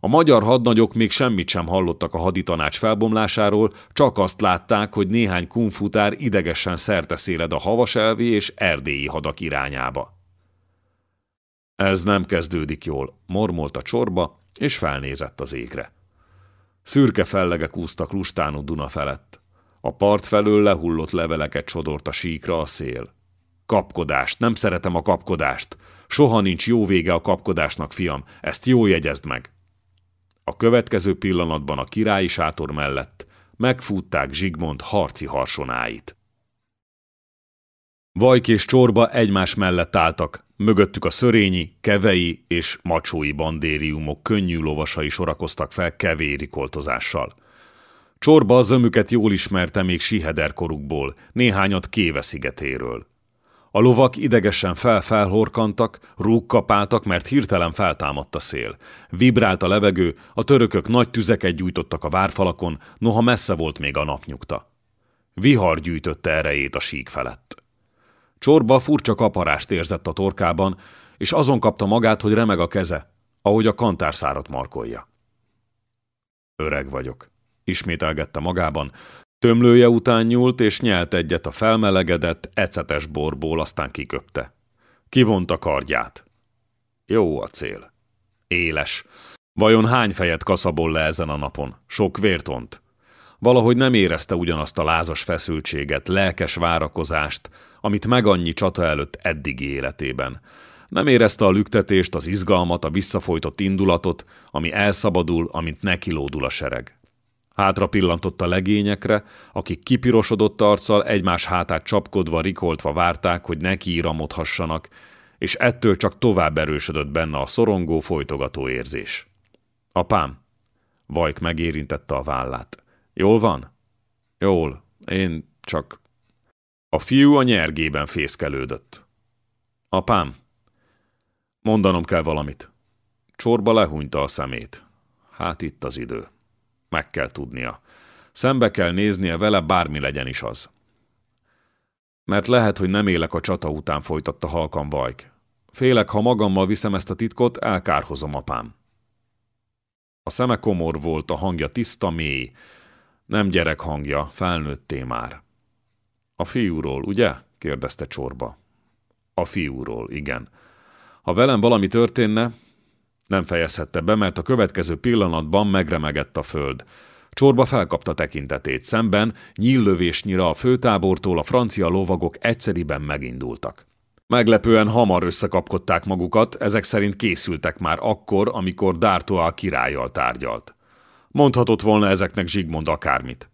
A magyar hadnagyok még semmit sem hallottak a haditanács felbomlásáról, csak azt látták, hogy néhány kunfutár idegesen szerteszéled a havaselvi és erdélyi hadak irányába. Ez nem kezdődik jól, mormolt a csorba, és felnézett az égre. Szürke fellegek úztak lustánú Duna felett. A part felől lehullott leveleket sodort a síkra a szél. Kapkodást, nem szeretem a kapkodást. Soha nincs jó vége a kapkodásnak, fiam, ezt jól jegyezd meg. A következő pillanatban a királyi sátor mellett megfútták Zsigmond harci harsonáit. Vajk és Csorba egymás mellett álltak, mögöttük a szörényi, kevei és macsói bandériumok könnyű lovasai sorakoztak fel kevéri koltozással. Csorba az ömüket jól ismerte még Siheder korukból, néhányat Kéve szigetéről. A lovak idegesen fel-felhorkantak, rúgkapáltak, mert hirtelen feltámadt a szél. Vibrált a levegő, a törökök nagy tüzeket gyújtottak a várfalakon, noha messze volt még a napnyugta. Vihar gyűjtötte erejét a sík felett. Csorba furcsa kaparást érzett a torkában, és azon kapta magát, hogy remeg a keze, ahogy a kantárszárat markolja. Öreg vagyok, ismételgette magában. Tömlője után nyúlt, és nyelt egyet a felmelegedett, ecetes borból, aztán kiköpte. Kivonta kardját. Jó a cél. Éles. Vajon hány fejet kaszabol le ezen a napon? Sok vért ont? Valahogy nem érezte ugyanazt a lázas feszültséget, lelkes várakozást, amit meg annyi csata előtt eddigi életében. Nem érezte a lüktetést, az izgalmat, a visszafolytott indulatot, ami elszabadul, amint nekilódul a sereg. Hátra pillantott a legényekre, akik kipirosodott arccal egymás hátát csapkodva, rikoltva várták, hogy neki íramodhassanak, és ettől csak tovább erősödött benne a szorongó, folytogató érzés. Apám, Vajk megérintette a vállát. Jól van? Jól, én csak... A fiú a nyergében fészkelődött. Apám, mondanom kell valamit. Csorba lehúnyta a szemét. Hát itt az idő. Meg kell tudnia. Szembe kell néznie vele, bármi legyen is az. Mert lehet, hogy nem élek a csata után, folytatta halkan Vajk. Félek, ha magammal viszem ezt a titkot, elkárhozom apám. A szeme komor volt, a hangja tiszta, mély. Nem gyerek hangja, felnőtté már. A fiúról, ugye? kérdezte csorba. A fiúról, igen. Ha velem valami történne, nem fejezhette be, mert a következő pillanatban megremegett a föld. Csorba felkapta tekintetét szemben, nyíllövésnyira a főtábortól a francia lovagok egyszeriben megindultak. Meglepően hamar összekapkodták magukat, ezek szerint készültek már akkor, amikor D'Artois királlyal tárgyalt. Mondhatott volna ezeknek Zsigmond akármit.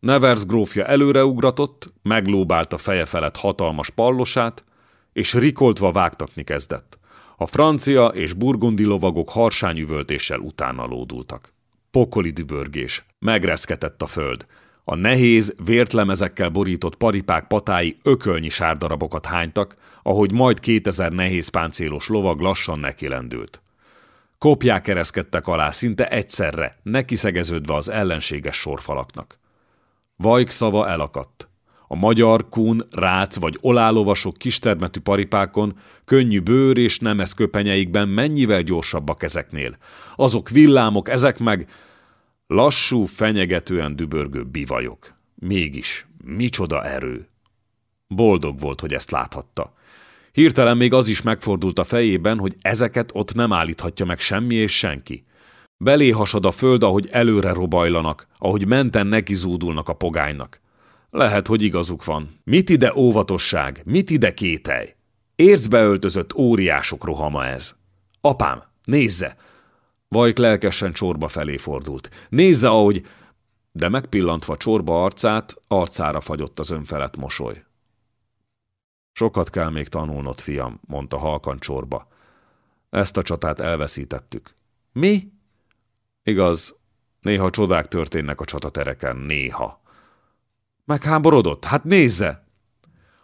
Nevers grófja előreugratott, meglóbálta feje felett hatalmas pallosát, és rikoltva vágtatni kezdett. A francia és burgundi lovagok harsányüvöltéssel utána lódultak. Pokoli dübörgés, megreszketett a föld. A nehéz, vértlemezekkel borított paripák patái ökölnyi sárdarabokat hánytak, ahogy majd 2000 nehéz páncélos lovag lassan nekilendült. Kopják kereszkedtek alá szinte egyszerre, nekiszegeződve az ellenséges sorfalaknak. Vajk szava elakadt. A magyar, kun, rác vagy olálovasok kistermetű paripákon, könnyű bőr és nemes köpenyeikben mennyivel gyorsabbak ezeknél. Azok villámok, ezek meg lassú, fenyegetően dübörgő bivajok. Mégis, micsoda erő! Boldog volt, hogy ezt láthatta. Hirtelen még az is megfordult a fejében, hogy ezeket ott nem állíthatja meg semmi és senki. Belé hasad a föld, ahogy előre robajlanak, ahogy menten neki zúdulnak a pogánynak. Lehet, hogy igazuk van. Mit ide óvatosság, mit ide kételj? Ércbe öltözött óriások rohama ez. Apám, nézze! Vajk lelkesen csorba felé fordult. Nézze, ahogy... De megpillantva csorba arcát, arcára fagyott az önfelett mosoly. Sokat kell még tanulnod, fiam, mondta halkan csorba. Ezt a csatát elveszítettük. Mi? Igaz, néha csodák történnek a csatatereken, néha. Megháborodott? Hát nézze!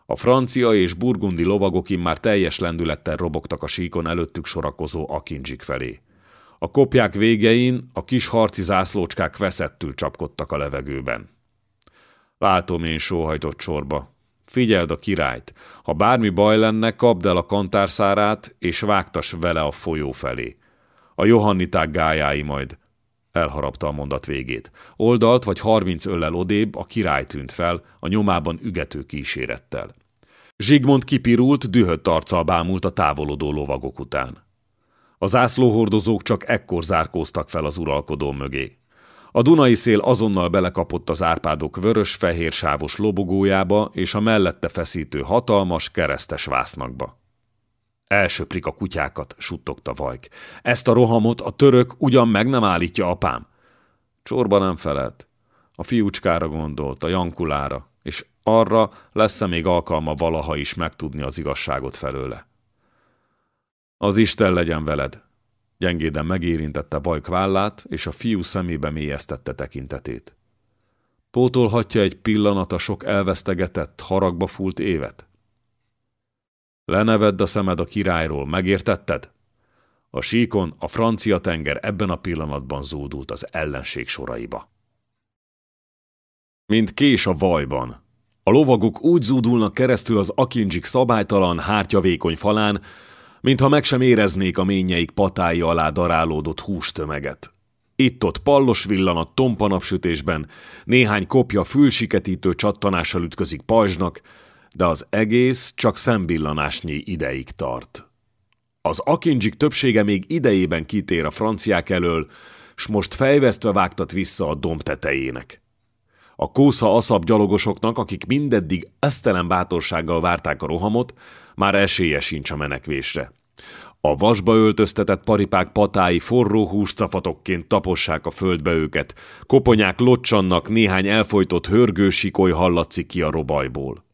A francia és burgundi lovagok már teljes lendülettel robogtak a síkon előttük sorakozó akincsik felé. A kopják végein a kis harci zászlócskák veszettül csapkodtak a levegőben. Látom én sóhajtott sorba. Figyeld a királyt. Ha bármi baj lenne, kapd el a kantárszárát, és vágtas vele a folyó felé. A johanniták gájái majd. Elharapta a mondat végét. Oldalt vagy harminc öllel odébb a király tűnt fel, a nyomában ügető kísérettel. Zsigmond kipirult, dühött arccal bámult a távolodó lovagok után. A zászlóhordozók csak ekkor zárkóztak fel az uralkodó mögé. A Dunai szél azonnal belekapott az árpádok vörös-fehér sávos lobogójába és a mellette feszítő hatalmas, keresztes vásznakba. Elsöprik a kutyákat, suttogta Vajk. Ezt a rohamot a török ugyan meg nem állítja apám. Csorba nem felelt. A fiúcskára gondolt, a Jankulára, és arra lesz-e még alkalma valaha is megtudni az igazságot felőle. Az Isten legyen veled! Gyengéden megérintette Vajk vállát, és a fiú szemébe mélyeztette tekintetét. Pótolhatja egy pillanat a sok elvesztegetett, haragba fúlt évet? Lenevedd a szemed a királyról, megértetted? A síkon a francia tenger ebben a pillanatban zúdult az ellenség soraiba. Mint kés a vajban. A lovagok úgy zúdulnak keresztül az akincsik szabálytalan, hártyavékony falán, mintha meg sem éreznék a ményeik patái alá darálódott hústömeget. Itt-ott pallos villan a tompa napsütésben, néhány kopja fülsiketítő csattanással ütközik pajzsnak, de az egész csak szembillanásnyi ideig tart. Az akincsik többsége még idejében kitér a franciák elől, s most fejvesztve vágtat vissza a domb tetejének. A kósza aszab gyalogosoknak, akik mindeddig esztelen bátorsággal várták a rohamot, már esélye sincs a menekvésre. A vasba öltöztetett paripák patái forró húscafatokként tapossák a földbe őket, koponyák locsannak, néhány elfolytott hörgősikoly hallatszik ki a robajból.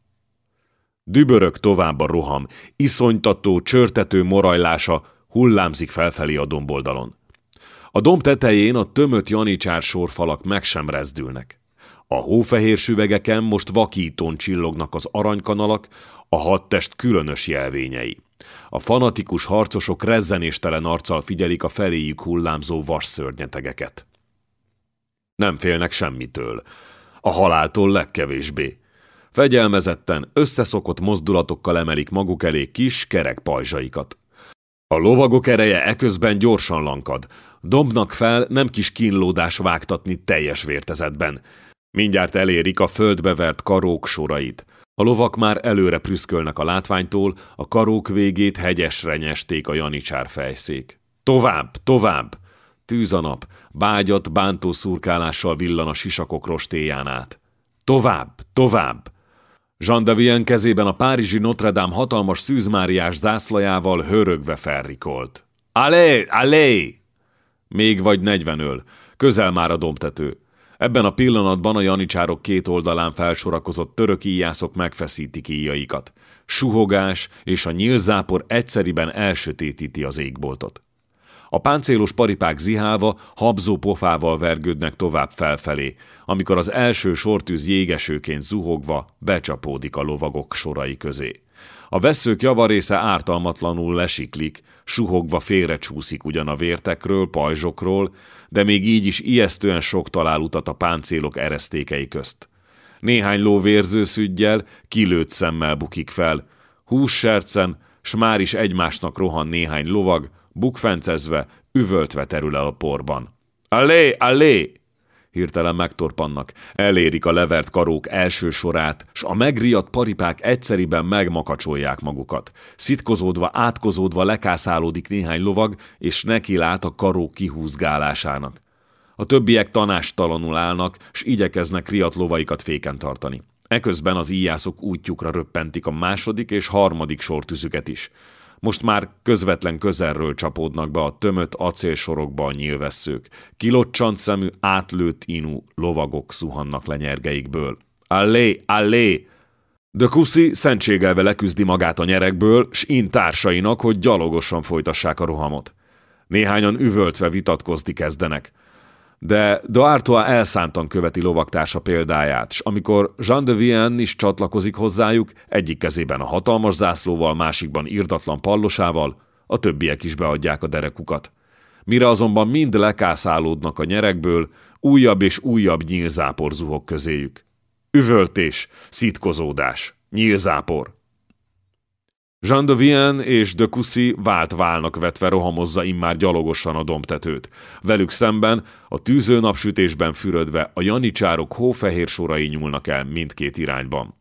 Dübörök tovább a roham, iszonytató, csörtető morajlása hullámzik felfelé a domboldalon. A domb tetején a tömött janicsár sorfalak meg sem rezdülnek. A hófehér süvegeken most vakítón csillognak az aranykanalak, a hadtest különös jelvényei. A fanatikus harcosok rezzenéstelen arccal figyelik a feléjük hullámzó vasszörnyetegeket. Nem félnek semmitől. A haláltól legkevésbé. Fegyelmezetten, összeszokott mozdulatokkal emelik maguk elé kis, kerek pajzsaikat. A lovagok ereje eközben gyorsan lankad. Dobnak fel, nem kis kínlódás vágtatni teljes vértezetben. Mindjárt elérik a földbe vert karók sorait. A lovak már előre prüszkölnek a látványtól, a karók végét hegyesre nyesték a janicsár fejszék. Tovább, tovább! Tűz a nap, bágyat, bántó szurkálással villan a sisakok rostéján át. Tovább, tovább! Jean de Vienne kezében a párizsi Notre Dame hatalmas szűzmáriás zászlajával hörögve felrikolt. Allé, allé! Még vagy negyvenöl. Közel már a domtető. Ebben a pillanatban a janicsárok két oldalán felsorakozott török íjászok megfeszítik íjaikat. Suhogás és a nyílzápor egyszeriben elsötétíti az égboltot. A páncélos paripák zihálva, habzó pofával vergődnek tovább felfelé, amikor az első sortűz jégesőként zuhogva becsapódik a lovagok sorai közé. A veszők javarésze ártalmatlanul lesiklik, suhogva félrecsúszik ugyan a vértekről, pajzsokról, de még így is ijesztően sok talál utat a páncélok eresztékei közt. Néhány ló vérzőszüggyel, kilőtt szemmel bukik fel, hússercen, s már is egymásnak rohan néhány lovag, bukfencezve, üvöltve terül el a porban. Allé, allé! Hirtelen megtorpannak, elérik a levert karók első sorát, s a megriadt paripák egyszeriben megmakacsolják magukat. Szitkozódva, átkozódva lekászálódik néhány lovag, és neki lát a karók kihúzgálásának. A többiek tanástalanul állnak, s igyekeznek riadt lovaikat féken tartani. Eközben az íjászok útjukra röppentik a második és harmadik sortüzüket is most már közvetlen közelről csapódnak be a tömött acélsorokba a nyílvesszők. Kilocsant szemű, átlőtt inú lovagok szuhannak le nyergeikből. Allé, allé! De Kuszi szentségelve leküzdi magát a nyerekből, s in társainak, hogy gyalogosan folytassák a rohamot. Néhányan üvöltve vitatkozni kezdenek de D'Artois elszántan követi lovaktársa példáját, és amikor Jean de Vienne is csatlakozik hozzájuk, egyik kezében a hatalmas zászlóval, másikban irdatlan pallosával, a többiek is beadják a derekukat. Mire azonban mind lekászálódnak a nyerekből, újabb és újabb nyílzápor zuhok közéjük. Üvöltés, szitkozódás, nyílzápor. Jean de Vienne és de Cussy vált válnak vetve rohamozza immár gyalogosan a dombtetőt. Velük szemben, a tűző napsütésben fürödve, a janicsárok hófehér sorai nyúlnak el mindkét irányban.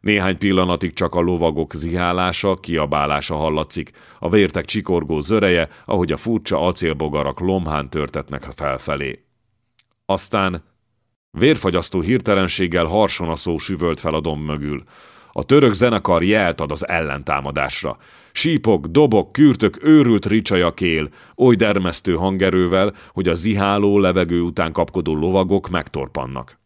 Néhány pillanatig csak a lovagok zihálása, kiabálása hallatszik, a vértek csikorgó zöreje, ahogy a furcsa acélbogarak lomhán törtetnek felfelé. Aztán vérfagyasztó hirtelenséggel harsonaszó süvölt fel a domb mögül. A török zenekar jelt ad az ellentámadásra. Sípok, dobok, kürtök, őrült ricsaja kél, oly dermesztő hangerővel, hogy a ziháló levegő után kapkodó lovagok megtorpannak.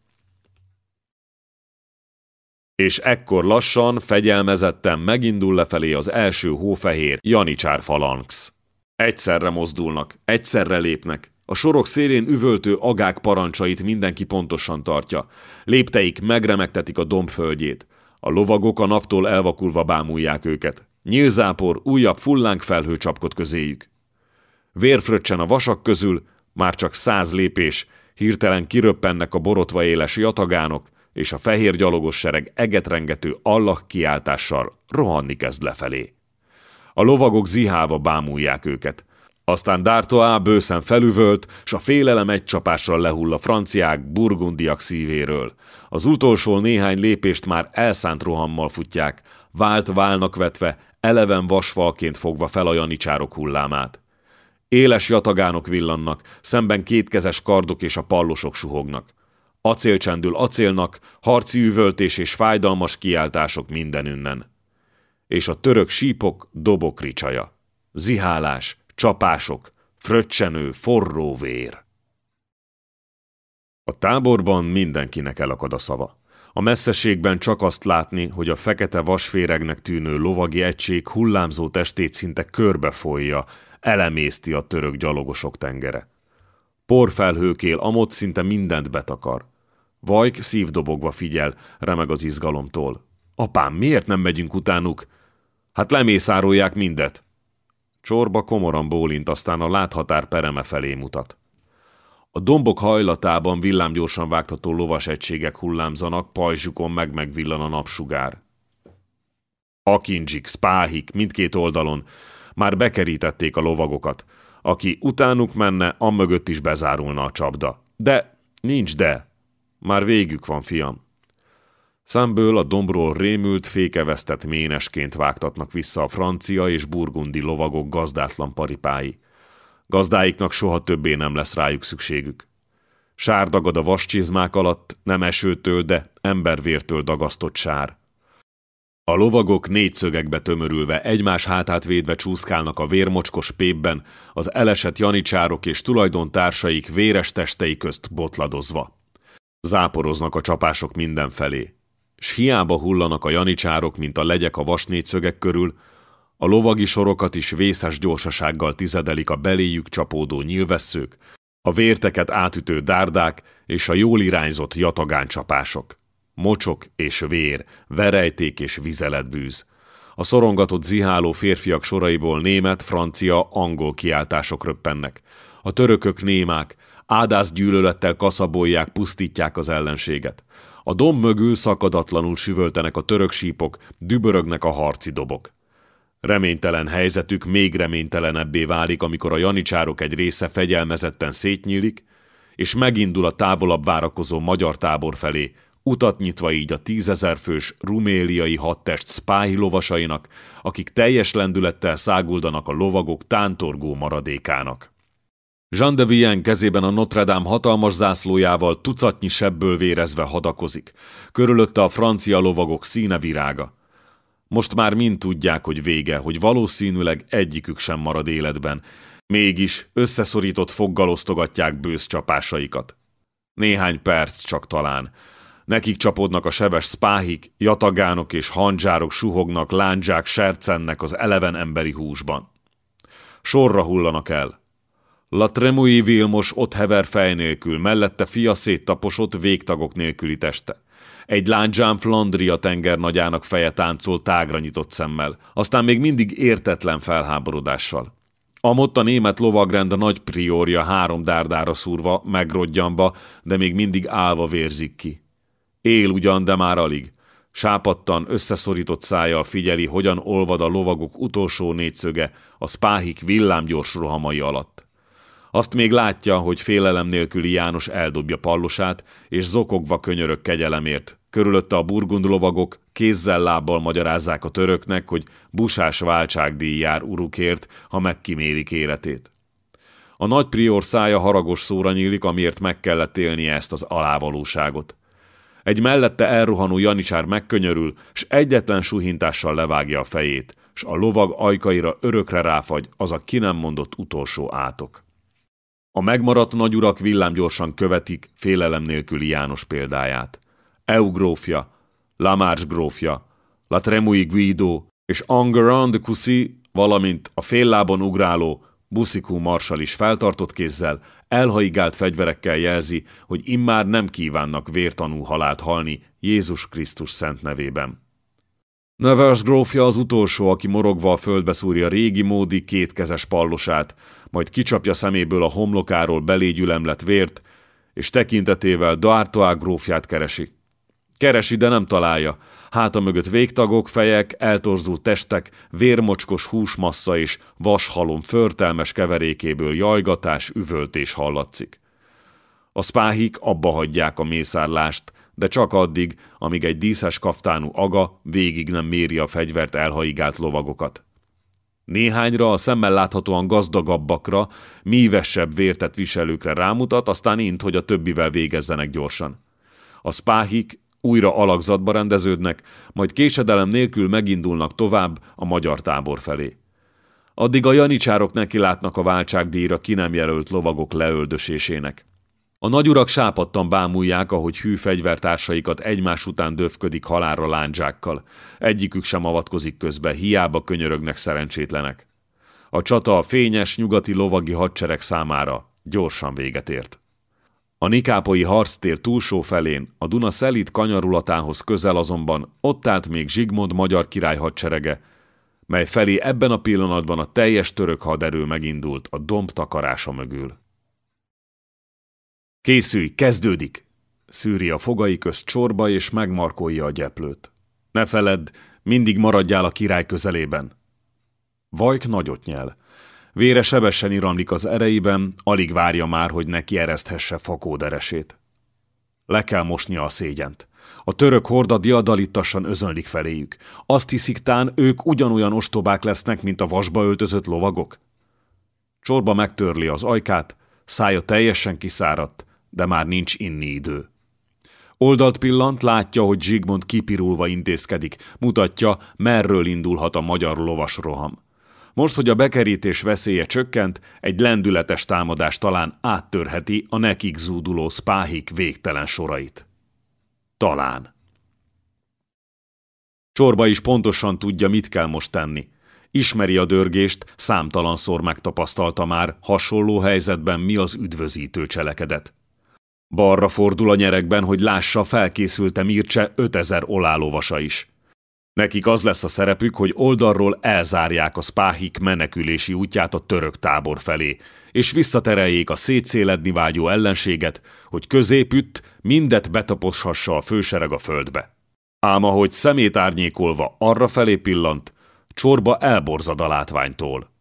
És ekkor lassan, fegyelmezetten megindul lefelé az első hófehér janicsár falanx. Egyszerre mozdulnak, egyszerre lépnek, a sorok szélén üvöltő agák parancsait mindenki pontosan tartja. Lépteik megremegtetik a dombföldjét. A lovagok a naptól elvakulva bámulják őket. Nyílzápor, újabb fullánk felhő csapkod közéjük. Vérfröccsen a vasak közül, már csak száz lépés, hirtelen kiröppennek a borotva éles jatagánok, és a fehér gyalogos sereg egetrengető Allah kiáltással rohanni kezd lefelé. A lovagok zihálva bámulják őket. Aztán D'Artois bőszen felüvölt, s a félelem egy csapással lehull a franciák, burgundiak szívéről. Az utolsó néhány lépést már elszánt rohammal futják, vált válnak vetve, eleven vasfalként fogva fel a janicsárok hullámát. Éles jatagánok villannak, szemben kétkezes kardok és a pallosok suhognak. Acélcsendül acélnak, harci üvöltés és fájdalmas kiáltások mindenünnen. És a török sípok dobok ricsaja. Zihálás, csapások, fröccsenő, forró vér. A táborban mindenkinek elakad a szava. A messzeségben csak azt látni, hogy a fekete vasféregnek tűnő lovagi egység hullámzó testét szinte körbefolyja, elemészti a török gyalogosok tengere. Porfelhőkél amott szinte mindent betakar. Vajk szívdobogva figyel, remeg az izgalomtól. Apám, miért nem megyünk utánuk? Hát lemészárolják mindet. Csorba komoran bólint, aztán a láthatár pereme felé mutat. A dombok hajlatában villámgyorsan vágtató lovas egységek hullámzanak, pajzsukon meg-megvillan a napsugár. Akincsik, spáhik, mindkét oldalon már bekerítették a lovagokat. Aki utánuk menne, amögött is bezárulna a csapda. De, nincs de. Már végük van, fiam. Szemből a dombról rémült, fékevesztett ménesként vágtatnak vissza a francia és burgundi lovagok gazdátlan paripái. Gazdáiknak soha többé nem lesz rájuk szükségük. Sár dagad a vascsizmák alatt, nem esőtől, de embervértől dagasztott sár. A lovagok négyszögekbe tömörülve, egymás hátát védve csúszkálnak a vérmocskos pépben, az elesett janicsárok és tulajdontársaik véres testei közt botladozva. Záporoznak a csapások mindenfelé. S hiába hullanak a janicsárok, mint a legyek a vasnégyszögek körül, a lovagi sorokat is vészes gyorsasággal tizedelik a beléjük csapódó nyilvesszők, a vérteket átütő dárdák és a jól irányzott jatagáncsapások. Mocsok és vér, verejték és vizeletbűz. A szorongatott ziháló férfiak soraiból német, francia, angol kiáltások röppennek. A törökök némák, ádász gyűlölettel kaszabolják, pusztítják az ellenséget. A domb mögül szakadatlanul süvöltenek a török sípok, dübörögnek a harci dobok. Reménytelen helyzetük még reménytelenebbé válik, amikor a janicsárok egy része fegyelmezetten szétnyílik, és megindul a távolabb várakozó magyar tábor felé, utat nyitva így a tízezer fős ruméliai hadtest spáhi lovasainak, akik teljes lendülettel száguldanak a lovagok tántorgó maradékának. Jean de Vienne kezében a Notre Dame hatalmas zászlójával tucatnyi sebből vérezve hadakozik. Körülötte a francia lovagok színe virága. Most már mind tudják, hogy vége, hogy valószínűleg egyikük sem marad életben. Mégis összeszorított foggal osztogatják bősz csapásaikat. Néhány perc csak talán. Nekik csapódnak a sebes spáhik, jatagánok és handzsárok suhognak, lándzsák sercennek az eleven emberi húsban. Sorra hullanak el. La Tremouille Vilmos ott hever fej nélkül, mellette fia széttaposott végtagok nélküli teste. Egy lándzsán Flandria tenger nagyának feje táncol tágra nyitott szemmel, aztán még mindig értetlen felháborodással. Amott a német lovagrend nagy priorja három dárdára szúrva, megrodjanva, de még mindig állva vérzik ki. Él ugyan, de már alig. Sápattan, összeszorított szájjal figyeli, hogyan olvad a lovagok utolsó négyszöge a spáhik villámgyors rohamai alatt. Azt még látja, hogy félelem nélküli János eldobja pallosát, és zokogva könyörök kegyelemért. Körülötte a burgund lovagok kézzel-lábbal magyarázzák a töröknek, hogy busás váltságdíj jár urukért, ha megkimérik életét. A nagy prior szája haragos szóra nyílik, amiért meg kellett élnie ezt az alávalóságot. Egy mellette elrohanó janicsár megkönyörül, s egyetlen suhintással levágja a fejét, s a lovag ajkaira örökre ráfagy az a ki nem mondott utolsó átok. A megmaradt nagyurak villámgyorsan követik félelem nélküli János példáját. Eugrófja, Lamarche grófja, La Guido és Enguerrand de valamint a féllábon ugráló Buszikú marsal is feltartott kézzel, elhaigált fegyverekkel jelzi, hogy immár nem kívánnak vértanú halált halni Jézus Krisztus szent nevében. Nevers grófja az utolsó, aki morogva a földbe szúrja régi módi kétkezes pallosát, majd kicsapja szeméből a homlokáról belégyülemlet vért, és tekintetével D'Artois grófját keresi. Keresi, de nem találja. Háta mögött végtagok, fejek, eltorzult testek, vérmocskos húsmassza és vashalom förtelmes keverékéből jajgatás, üvöltés hallatszik. A spáhik abba hagyják a mészárlást, de csak addig, amíg egy díszes kaftánú aga végig nem méri a fegyvert elhaigált lovagokat. Néhányra a szemmel láthatóan gazdagabbakra, mívesebb vértet viselőkre rámutat, aztán int, hogy a többivel végezzenek gyorsan. A spáhik újra alakzatba rendeződnek, majd késedelem nélkül megindulnak tovább a magyar tábor felé. Addig a janicsárok neki látnak a váltságdíjra ki nem jelölt lovagok leöldösésének. A nagyurak sápadtan bámulják, ahogy hű fegyvertársaikat egymás után döfködik halálra lándzsákkal. Egyikük sem avatkozik közbe, hiába könyörögnek szerencsétlenek. A csata a fényes, nyugati lovagi hadsereg számára gyorsan véget ért. A nikápoi harctér túlsó felén, a Duna szelít kanyarulatához közel azonban ott állt még Zsigmond magyar király hadserege, mely felé ebben a pillanatban a teljes török haderő megindult a domb takarása mögül. Készülj, kezdődik! Szűri a fogai közt csorba és megmarkolja a gyeplőt. Ne feledd, mindig maradjál a király közelében. Vajk nagyot nyel. Vére sebesen iramlik az ereiben, alig várja már, hogy neki ereszthesse fakóderesét. Le kell mosnia a szégyent. A török horda diadalittassan özönlik feléjük. Azt hiszik tán, ők ugyanolyan ostobák lesznek, mint a vasba öltözött lovagok? Csorba megtörli az ajkát, szája teljesen kiszáradt, de már nincs inni idő. Oldalt pillant, látja, hogy Zsigmond kipirulva intézkedik, mutatja, merről indulhat a magyar lovas roham. Most, hogy a bekerítés veszélye csökkent, egy lendületes támadás talán áttörheti a nekik zúduló spáhik végtelen sorait. Talán. Csorba is pontosan tudja, mit kell most tenni. Ismeri a dörgést, számtalanszor megtapasztalta már, hasonló helyzetben mi az üdvözítő cselekedet. Balra fordul a nyerekben, hogy lássa, felkészülte Mircse 5000 olálovasa is. Nekik az lesz a szerepük, hogy oldalról elzárják a spáhik menekülési útját a török tábor felé, és visszatereljék a szétszéledni vágyó ellenséget, hogy középütt mindet betaposhassa a fősereg a földbe. Ám ahogy szemét árnyékolva arra felé pillant, csorba elborzad a látványtól.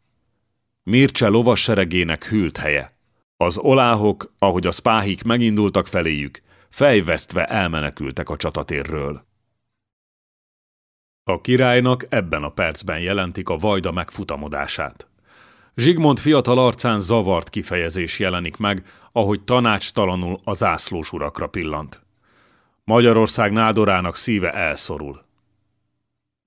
Mircse lovas seregének hűlt helye. Az oláhok, ahogy a spáhik megindultak feléjük, fejvesztve elmenekültek a csatatérről. A királynak ebben a percben jelentik a vajda megfutamodását. Zsigmond fiatal arcán zavart kifejezés jelenik meg, ahogy tanácstalanul az ászlós urakra pillant. Magyarország nádorának szíve elszorul.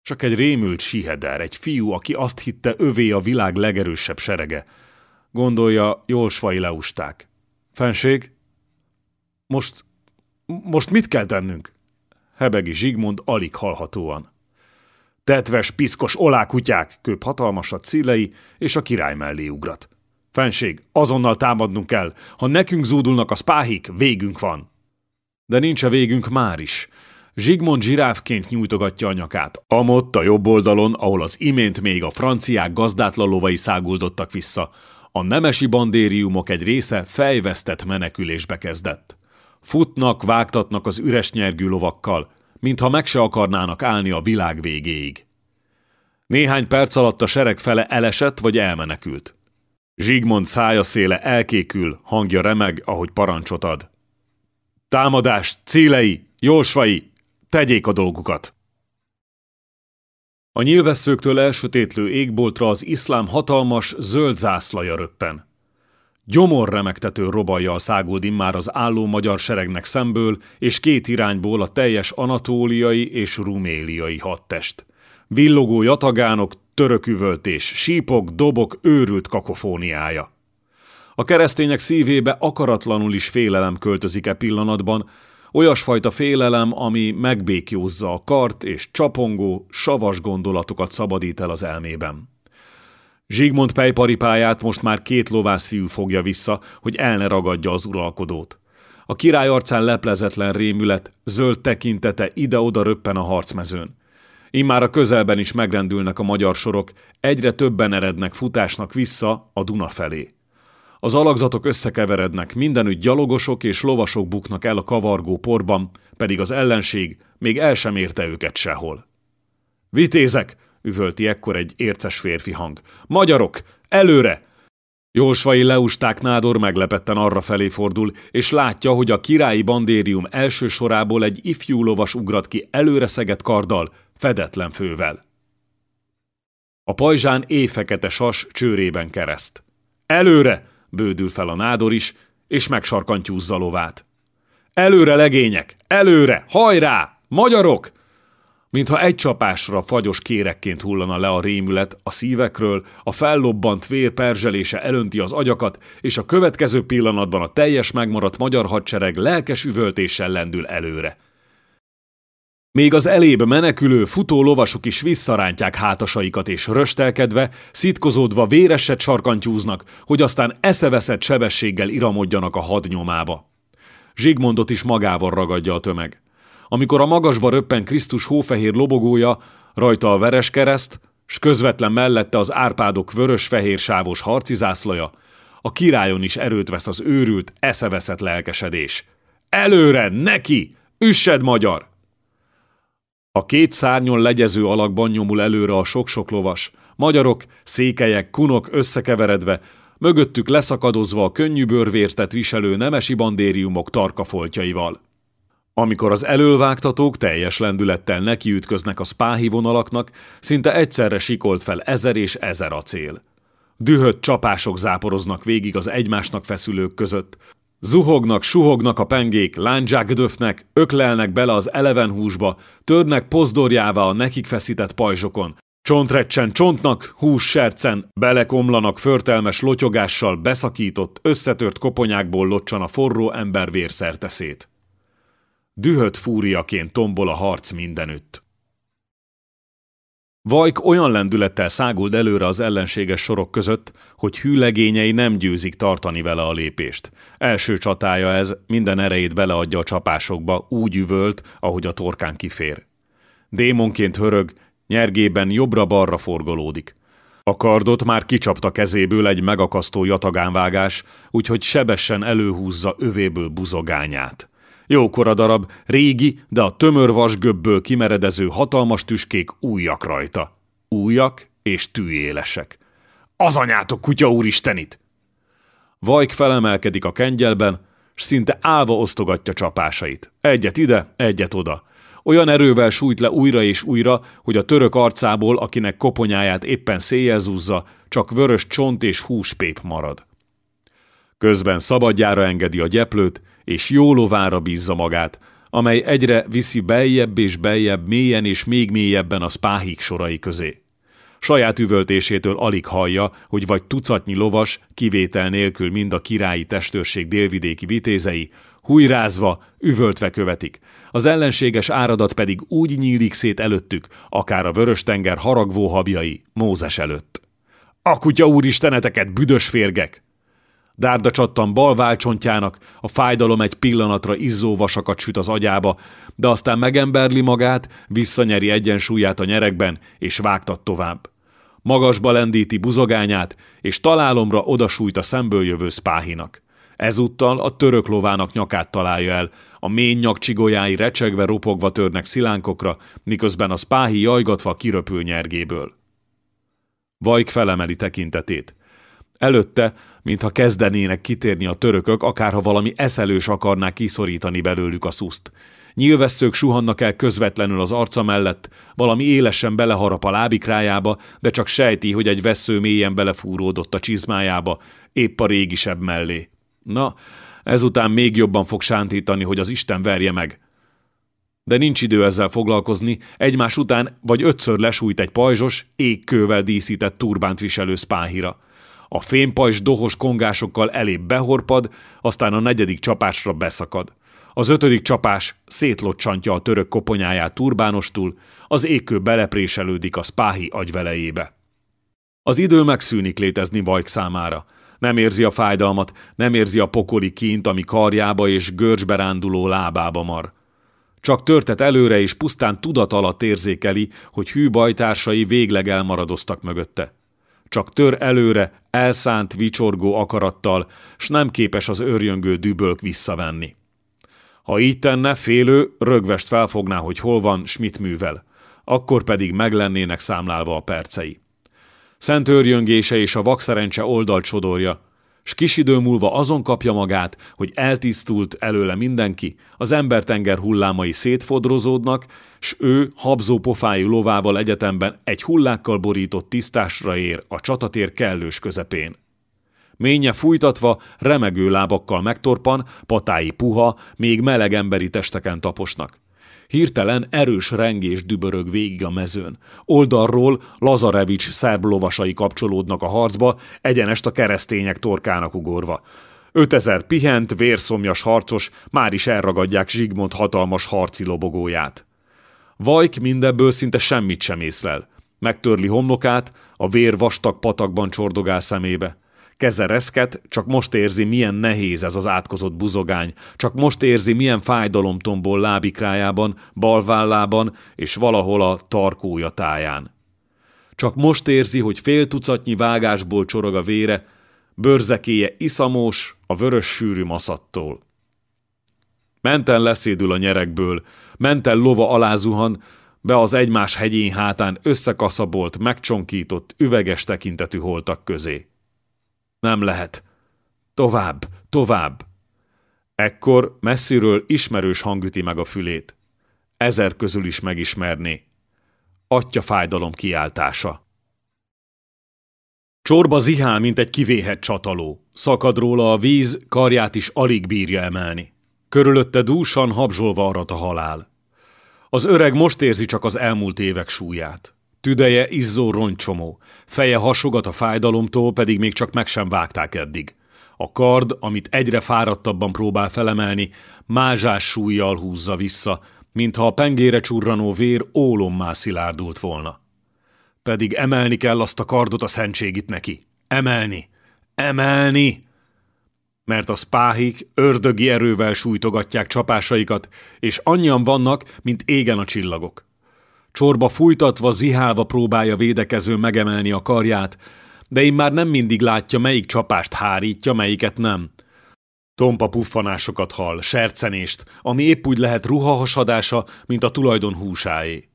Csak egy rémült siheder, egy fiú, aki azt hitte övé a világ legerősebb serege. Gondolja, jósvai leusták. Fenség? Most, most mit kell tennünk? Hebegi Zsigmond alig hallhatóan. Tetves, piszkos olákutyák, köp hatalmasat szílei, és a király mellé ugrat. Fenség, azonnal támadnunk kell. Ha nekünk zúdulnak a spáhik, végünk van. De nincs a végünk már is. Zsigmond zsiráfként nyújtogatja a nyakát. Amott a jobb oldalon, ahol az imént még a franciák gazdátlan lovai száguldottak vissza. A nemesi bandériumok egy része fejvesztett menekülésbe kezdett. Futnak, vágtatnak az üres nyergű lovakkal, mintha meg se akarnának állni a világ végéig. Néhány perc alatt a sereg fele elesett vagy elmenekült. Zsigmond szája széle elkékül, hangja remeg, ahogy parancsot ad. Támadás, célei, jósvai, tegyék a dolgukat! A nyilvesszőktől elsötétlő égboltra az iszlám hatalmas, zöld zászlaja röppen. Gyomor remektető robalja a száguld immár az álló magyar seregnek szemből, és két irányból a teljes anatóliai és ruméliai hadtest. Villogó jatagánok, töröküvöltés, sípok, dobok, őrült kakofóniája. A keresztények szívébe akaratlanul is félelem költözik e pillanatban, olyasfajta félelem, ami megbékjózza a kart és csapongó, savas gondolatokat szabadít el az elmében. Zsigmond pejparipáját most már két lovászfiú fogja vissza, hogy el ne ragadja az uralkodót. A király arcán leplezetlen rémület, zöld tekintete ide-oda röppen a harcmezőn. Immár a közelben is megrendülnek a magyar sorok, egyre többen erednek futásnak vissza a Duna felé. Az alakzatok összekeverednek, mindenütt gyalogosok és lovasok buknak el a kavargó porban, pedig az ellenség még el sem érte őket sehol. Vitézek! üvölti ekkor egy érces férfi hang. Magyarok! Előre! Jósvai leusták nádor meglepetten arra felé fordul, és látja, hogy a királyi bandérium első sorából egy ifjú lovas ugrat ki előre szegett karddal, fedetlen fővel. A pajzsán éjfekete sas csőrében kereszt. Előre! Bődül fel a nádor is, és megsarkantyúzza lovát. Előre, legények! Előre! Hajrá! Magyarok! Mintha egy csapásra fagyos kérekként hullana le a rémület a szívekről, a fellobbant vér perzselése elönti az agyakat, és a következő pillanatban a teljes megmaradt magyar hadsereg lelkes üvöltéssel lendül előre. Még az elébe menekülő, futó lovasok is visszarántják hátasaikat és röstelkedve, szitkozódva véreset sarkantyúznak, hogy aztán eszeveszett sebességgel iramodjanak a hadnyomába. Zsigmondot is magával ragadja a tömeg. Amikor a magasba röppen Krisztus hófehér lobogója, rajta a veres kereszt, s közvetlen mellette az árpádok vörös-fehér sávos harcizászlaja, a királyon is erőt vesz az őrült, eszeveszett lelkesedés. Előre, neki! Üssed, magyar! A két szárnyon legyező alakban nyomul előre a sok-sok lovas, magyarok, székelyek, kunok összekeveredve, mögöttük leszakadozva a könnyű bőrvértet viselő nemesi bandériumok tarkafoltjaival. Amikor az elölvágtatók teljes lendülettel nekiütköznek a spáhi vonalaknak, szinte egyszerre sikolt fel ezer és ezer acél. Dühött csapások záporoznak végig az egymásnak feszülők között. Zuhognak, suhognak a pengék, lándzsák döfnek, öklelnek bele az eleven húsba, törnek pozdorjává a nekik feszített pajzsokon, Csontrecsen csontnak, hús sercen, belekomlanak förtelmes lotyogással beszakított, összetört koponyákból locsan a forró ember vérszerteszét. Dühött fúriaként tombol a harc mindenütt. Vajk olyan lendülettel száguld előre az ellenséges sorok között, hogy hűlegényei nem győzik tartani vele a lépést. Első csatája ez, minden erejét beleadja a csapásokba, úgy üvölt, ahogy a torkán kifér. Démonként hörög, nyergében jobbra-balra forgolódik. A kardot már kicsapta kezéből egy megakasztó jatagánvágás, úgyhogy sebesen előhúzza övéből buzogányát. Jókora darab, régi, de a tömör vasgöbből kimeredező hatalmas tüskék újak rajta. Újak és tűélesek. Az anyátok, kutya úristenit! Vajk felemelkedik a kengyelben, s szinte állva osztogatja csapásait. Egyet ide, egyet oda. Olyan erővel sújt le újra és újra, hogy a török arcából, akinek koponyáját éppen széjjel csak vörös csont és húspép marad. Közben szabadjára engedi a gyeplőt, és jó lovára bízza magát, amely egyre viszi beljebb és beljebb, mélyen és még mélyebben a spáhik sorai közé. Saját üvöltésétől alig hallja, hogy vagy tucatnyi lovas, kivétel nélkül mind a királyi testőrség délvidéki vitézei, hújrázva, üvöltve követik. Az ellenséges áradat pedig úgy nyílik szét előttük, akár a vörös-tenger haragvó habjai Mózes előtt. A kutya úristeneteket, büdös férgek! Dárda csattan bal válcsontjának, a fájdalom egy pillanatra izzó vasakat süt az agyába, de aztán megemberli magát, visszanyeri egyensúlyát a nyerekben, és vágtat tovább. Magasba lendíti buzogányát, és találomra odasújt a szemből jövő spáhinak. Ezúttal a török lovának nyakát találja el, a mély nyakcsigolyái recsegve ropogva törnek szilánkokra, miközben a spáhi jajgatva kiröpül nyergéből. Vajk felemeli tekintetét. Előtte, mintha kezdenének kitérni a törökök, akárha valami eszelős akarná kiszorítani belőlük a szuszt. Nyilvesszők suhannak el közvetlenül az arca mellett, valami élesen beleharap a lábikrájába, de csak sejti, hogy egy vesző mélyen belefúródott a csizmájába, épp a régisebb mellé. Na, ezután még jobban fog sántítani, hogy az Isten verje meg. De nincs idő ezzel foglalkozni, egymás után vagy ötször lesújt egy pajzsos, égkővel díszített turbánt viselő spáhira. A fémpajzs dohos kongásokkal elébb behorpad, aztán a negyedik csapásra beszakad. Az ötödik csapás szétlocsantja a török koponyáját turbánostul, az égkő belepréselődik a spáhi agyvelejébe. Az idő megszűnik létezni Vajk számára. Nem érzi a fájdalmat, nem érzi a pokoli kint, ami karjába és görcsbe ránduló lábába mar. Csak törtet előre és pusztán tudat alatt érzékeli, hogy hű bajtársai végleg elmaradoztak mögötte. Csak tör előre, elszánt, vicsorgó akarattal, s nem képes az örjöngő dübölk visszavenni. Ha így tenne, félő, rögvest felfogná, hogy hol van, s mit művel. Akkor pedig meglennének számlálva a percei. Szent őrjöngése és a vakszerencse oldalt sodorja, s kis idő múlva azon kapja magát, hogy eltisztult előle mindenki, az embertenger hullámai szétfodrozódnak, s ő habzó pofájú lovával egyetemben egy hullákkal borított tisztásra ér a csatatér kellős közepén. Ménye fújtatva, remegő lábakkal megtorpan, patái puha, még meleg emberi testeken taposnak. Hirtelen erős rengés dübörög végig a mezőn. Oldalról Lazarevics szerb lovasai kapcsolódnak a harcba, egyenest a keresztények torkának ugorva. Ötezer pihent, vérszomjas harcos már is elragadják Zsigmond hatalmas harci lobogóját. Vajk mindebből szinte semmit sem észlel. Megtörli homlokát, a vér vastag patakban csordogál szemébe. Keze reszket, csak most érzi, milyen nehéz ez az átkozott buzogány, csak most érzi, milyen fájdalom tombol lábikrájában, balvállában és valahol a tarkója táján. Csak most érzi, hogy fél tucatnyi vágásból csorog a vére, bőrzekéje iszamos a vörös sűrű maszattól. Menten leszédül a nyerekből, menten lova alázuhan, be az egymás hegyén hátán összekaszabolt, megcsonkított, üveges tekintetű holtak közé. Nem lehet. Tovább, tovább. Ekkor messziről ismerős hang üti meg a fülét. Ezer közül is megismerné. Atya fájdalom kiáltása. Csorba zihál, mint egy kivéhet csataló. Szakad róla a víz, karját is alig bírja emelni. Körülötte dúsan, habzsolva arat a halál. Az öreg most érzi csak az elmúlt évek súlyát. Tüdeje izzó roncsomó, feje hasogat a fájdalomtól, pedig még csak meg sem vágták eddig. A kard, amit egyre fáradtabban próbál felemelni, mázsás súlyjal húzza vissza, mintha a pengére csurranó vér ólommá szilárdult volna. Pedig emelni kell azt a kardot a szentségit neki. Emelni! Emelni! Mert a spáhik ördögi erővel sújtogatják csapásaikat, és annyian vannak, mint égen a csillagok. Csorba fújtatva, zihálva próbálja védekező megemelni a karját, de én már nem mindig látja, melyik csapást hárítja, melyiket nem. Tompa puffanásokat hall, sercenést, ami épp úgy lehet ruhahasadása, mint a tulajdon húsáé.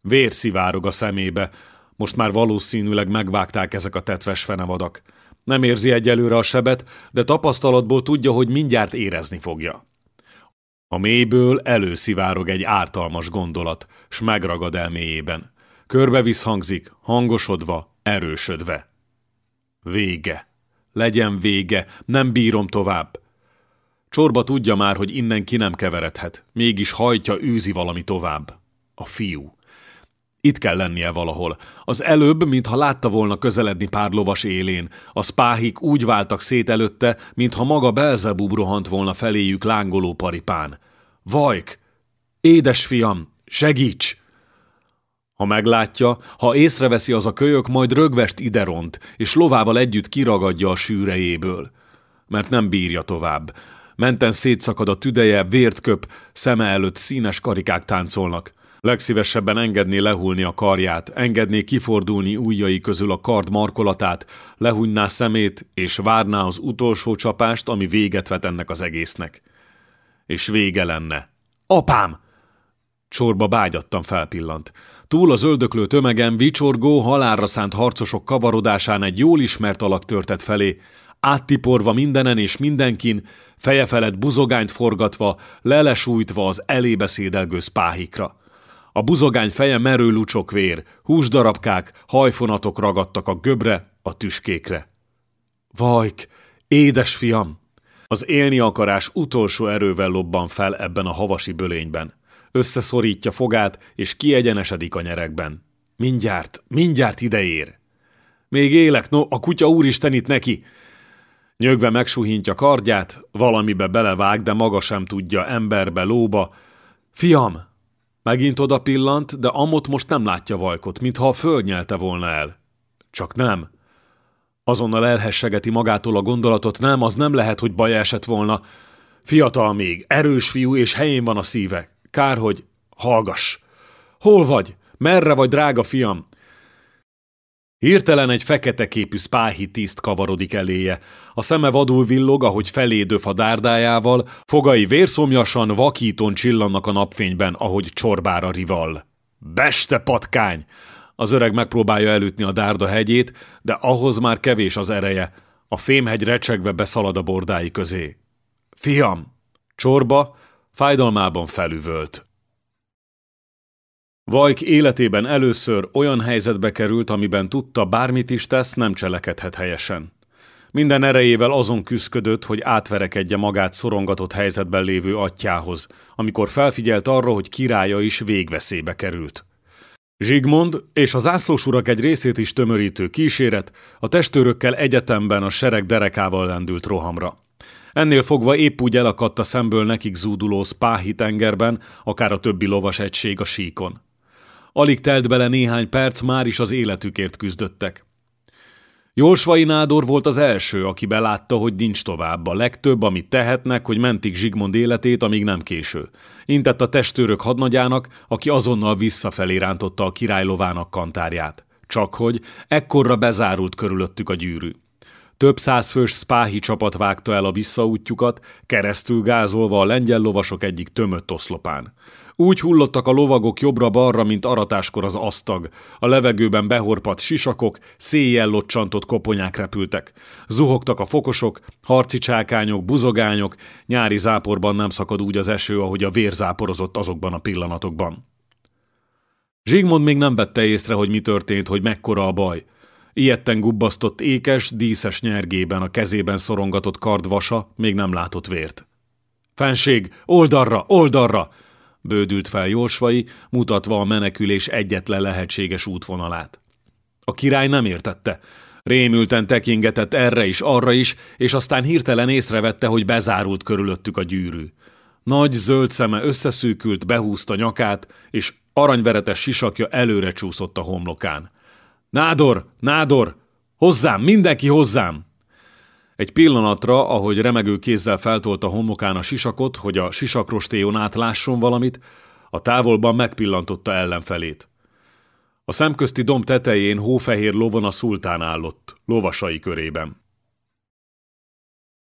Vér szivárog a szemébe, most már valószínűleg megvágták ezek a tetves fenevadak. Nem érzi egyelőre a sebet, de tapasztalatból tudja, hogy mindjárt érezni fogja. A mélyből előszivárog egy ártalmas gondolat, s megragad elméjében. Körbevisz hangzik, hangosodva, erősödve. Vége. Legyen vége, nem bírom tovább. Csorba tudja már, hogy innen ki nem keveredhet, mégis hajtja, űzi valami tovább. A fiú. Itt kell lennie valahol. Az előbb, mintha látta volna közeledni pár lovas élén. A spáhik úgy váltak szét előtte, mintha maga Belzebub rohant volna feléjük lángoló paripán. Vajk! Édes fiam, segíts! Ha meglátja, ha észreveszi az a kölyök, majd rögvest ideront, és lovával együtt kiragadja a sűrejéből. Mert nem bírja tovább. Menten szétszakad a tüdeje, vért köp, szeme előtt színes karikák táncolnak. Legszívesebben engedné lehulni a karját, engedné kifordulni ujjai közül a kard markolatát, lehúnyná szemét, és várná az utolsó csapást, ami véget vet ennek az egésznek. És vége lenne. Apám! Csorba bágyattan felpillant. Túl az öldöklő tömegen vicsorgó, halálra szánt harcosok kavarodásán egy jól ismert alak törtett felé, áttiporva mindenen és mindenkin, feje felett buzogányt forgatva, lelesújtva az elébeszédelgő spáhikra. A buzogány feje merő lucsok vér, húsdarabkák, hajfonatok ragadtak a göbre, a tüskékre. Vajk, édes fiam! Az élni akarás utolsó erővel lobban fel ebben a havasi bölényben. Összeszorítja fogát, és kiegyenesedik a nyerekben. Mindjárt, mindjárt ideér. Még élek, no, a kutya úristen itt neki! Nyögve megsuhintja kardját, valamibe belevág, de maga sem tudja, emberbe, lóba. Fiam, Megint oda pillant, de Amot most nem látja Vajkot, mintha a föld nyelte volna el. Csak nem. Azonnal elhessegeti magától a gondolatot, nem, az nem lehet, hogy baj esett volna. Fiatal még, erős fiú, és helyén van a szíve. Kár, hogy hallgass. Hol vagy? Merre vagy, drága fiam? Hirtelen egy fekete képű spáhi tiszt kavarodik eléje. A szeme vadul villog, ahogy felédöf a dárdájával, fogai vérszomjasan, vakítón csillannak a napfényben, ahogy csorbára rival. Beste patkány! Az öreg megpróbálja elütni a dárda hegyét, de ahhoz már kevés az ereje. A fémhegy recsegve beszalad a bordái közé. Fiam! Csorba fájdalmában felüvölt. Vajk életében először olyan helyzetbe került, amiben tudta, bármit is tesz, nem cselekedhet helyesen. Minden erejével azon küszködött, hogy átverekedje magát szorongatott helyzetben lévő atyához, amikor felfigyelt arra, hogy királya is végveszélybe került. Zsigmond és az zászlós urak egy részét is tömörítő kíséret a testőrökkel egyetemben a sereg derekával lendült rohamra. Ennél fogva épp úgy elakadt a szemből nekik zúduló Spáhi tengerben, akár a többi lovas egység a síkon. Alig telt bele néhány perc, már is az életükért küzdöttek. Jósvai Nádor volt az első, aki belátta, hogy nincs tovább. A legtöbb, amit tehetnek, hogy mentik Zsigmond életét, amíg nem késő. Intett a testőrök hadnagyának, aki azonnal visszafelé rántotta a királylovának kantárját. Csak hogy ekkorra bezárult körülöttük a gyűrű. Több száz fős spáhi csapat vágta el a visszaútjukat, keresztül gázolva a lengyel lovasok egyik tömött oszlopán. Úgy hullottak a lovagok jobbra-balra, mint aratáskor az asztag. A levegőben behorpadt sisakok, széjjel locsantott koponyák repültek. Zuhogtak a fokosok, harci csákányok, buzogányok, nyári záporban nem szakad úgy az eső, ahogy a vér záporozott azokban a pillanatokban. Zsigmond még nem vette észre, hogy mi történt, hogy mekkora a baj. Ilyetten gubbasztott ékes, díszes nyergében a kezében szorongatott kardvasa még nem látott vért. Fenség, oldalra, oldalra! Bődült fel Jósvai, mutatva a menekülés egyetlen lehetséges útvonalát. A király nem értette. Rémülten tekingetett erre is, arra is, és aztán hirtelen észrevette, hogy bezárult körülöttük a gyűrű. Nagy zöld szeme összeszűkült, behúzta nyakát, és aranyveretes sisakja előre csúszott a homlokán. Nádor, nádor, hozzám, mindenki hozzám! Egy pillanatra, ahogy remegő kézzel feltolta homlokán a sisakot, hogy a sisakrostéjon át lásson valamit, a távolban megpillantotta ellenfelét. A szemközti domb tetején hófehér lovon a szultán állott, lovasai körében.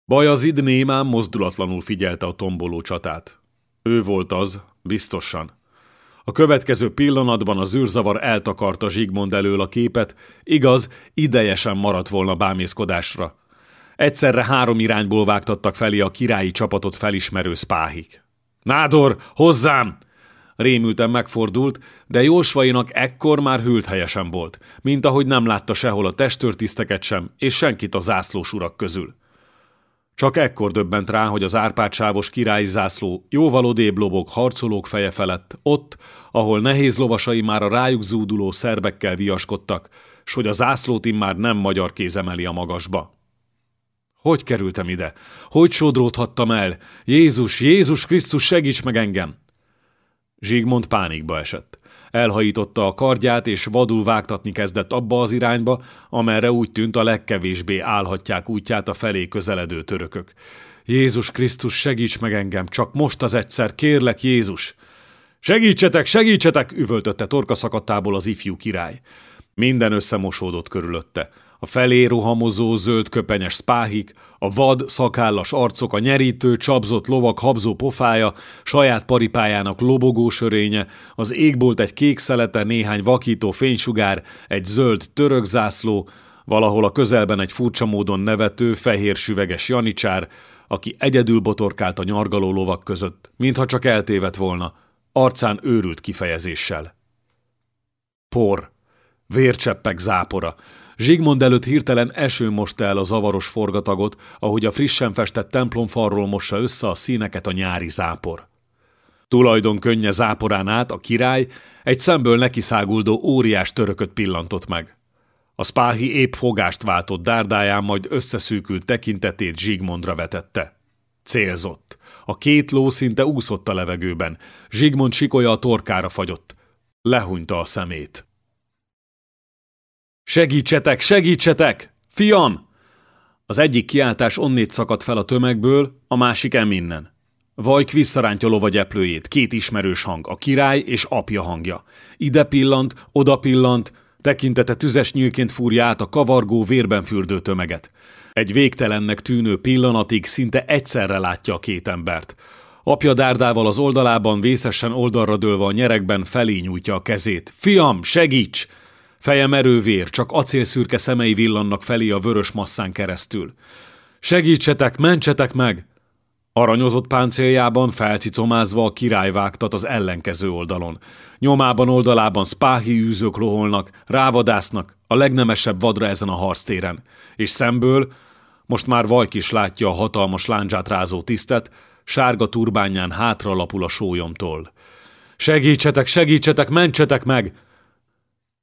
Bajazid némán mozdulatlanul figyelte a tomboló csatát. Ő volt az, biztosan. A következő pillanatban az űrzavar eltakarta Zsigmond elől a képet, igaz, idejesen maradt volna bámészkodásra. Egyszerre három irányból vágtattak felé a királyi csapatot felismerő spáhik. Nádor, hozzám! Rémülten megfordult, de Jósvainak ekkor már hűlt helyesen volt, mint ahogy nem látta sehol a testőrtiszteket sem, és senkit a zászlós urak közül. Csak ekkor döbbent rá, hogy az árpádsávos királyi zászló jóval odébb lobog harcolók feje felett, ott, ahol nehéz lovasai már a rájuk zúduló szerbekkel viaskodtak, s hogy a zászlót immár nem magyar kéz emeli a magasba. Hogy kerültem ide? Hogy sodródhattam el? Jézus, Jézus Krisztus, segíts meg engem! Zsigmond pánikba esett. Elhajította a kardját, és vadul vágtatni kezdett abba az irányba, amerre úgy tűnt a legkevésbé állhatják útját a felé közeledő törökök. Jézus Krisztus, segíts meg engem, csak most az egyszer, kérlek Jézus! Segítsetek, segítsetek! üvöltötte torka szakadtából az ifjú király. Minden összemosódott körülötte a felé rohamozó zöld köpenyes spáhik, a vad, szakállas arcok, a nyerítő, csapzott lovak habzó pofája, saját paripájának lobogó sörénye, az égbolt egy kék szelete, néhány vakító fénysugár, egy zöld török zászló, valahol a közelben egy furcsa módon nevető, fehér süveges janicsár, aki egyedül botorkált a nyargaló lovak között, mintha csak eltévedt volna, arcán őrült kifejezéssel. Por, vércseppek zápora, Zsigmond előtt hirtelen eső mosta el a zavaros forgatagot, ahogy a frissen festett templomfalról mossa össze a színeket a nyári zápor. Tulajdon könnye záporán át a király egy szemből nekiszáguldó óriás törököt pillantott meg. A spáhi épp fogást váltott dárdáján, majd összeszűkült tekintetét Zsigmondra vetette. Célzott. A két ló szinte úszott a levegőben. Zsigmond sikolya a torkára fagyott. Lehúnyta a szemét. Segítsetek, segítsetek! Fiam! Az egyik kiáltás onnét szakadt fel a tömegből, a másik eminnen. Vajk visszarántja lovagyeplőjét, két ismerős hang, a király és apja hangja. Ide pillant, oda pillant, tekintete tüzes nyílként fúrja át a kavargó, vérben fürdő tömeget. Egy végtelennek tűnő pillanatig szinte egyszerre látja a két embert. Apja dárdával az oldalában, vészesen oldalra dőlve a nyerekben felé nyújtja a kezét. Fiam, segíts! Feje merővér, csak acélszürke szemei villannak felé a vörös masszán keresztül. Segítsetek, mentsetek meg! Aranyozott páncéljában felcicomázva a király vágtat az ellenkező oldalon. Nyomában oldalában spáhi űzők loholnak, rávadásznak, a legnemesebb vadra ezen a harctéren. És szemből, most már Vajk is látja a hatalmas láncsát rázó tisztet, sárga turbányán hátra lapul a sólyomtól. Segítsetek, segítsetek, mentsetek meg!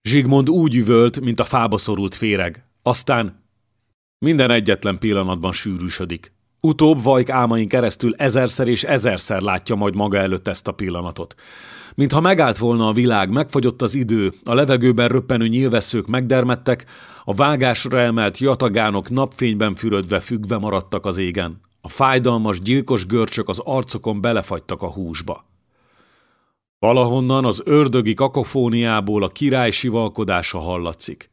Zsigmond úgy üvölt, mint a fába szorult féreg. Aztán minden egyetlen pillanatban sűrűsödik. Utóbb Vajk álmain keresztül ezerszer és ezerszer látja majd maga előtt ezt a pillanatot. Mintha megállt volna a világ, megfagyott az idő, a levegőben röppenő nyilvesszők megdermettek, a vágásra emelt jatagánok napfényben fürödve függve maradtak az égen. A fájdalmas, gyilkos görcsök az arcokon belefagytak a húsba. Valahonnan az ördögi kakofóniából a király sivalkodása hallatszik.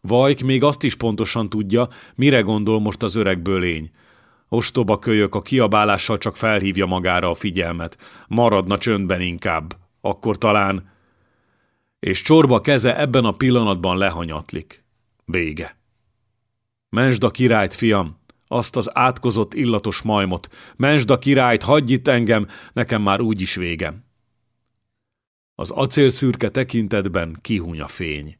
Vajk még azt is pontosan tudja, mire gondol most az öreg bölény. Ostoba kölyök a kiabálással csak felhívja magára a figyelmet. Maradna csöndben inkább. Akkor talán... És csorba keze ebben a pillanatban lehanyatlik. Vége. Mensd a királyt, fiam, azt az átkozott illatos majmot. Mensd a királyt, hagyj itt engem, nekem már úgy is végem. Az acélszürke tekintetben kihúny a fény.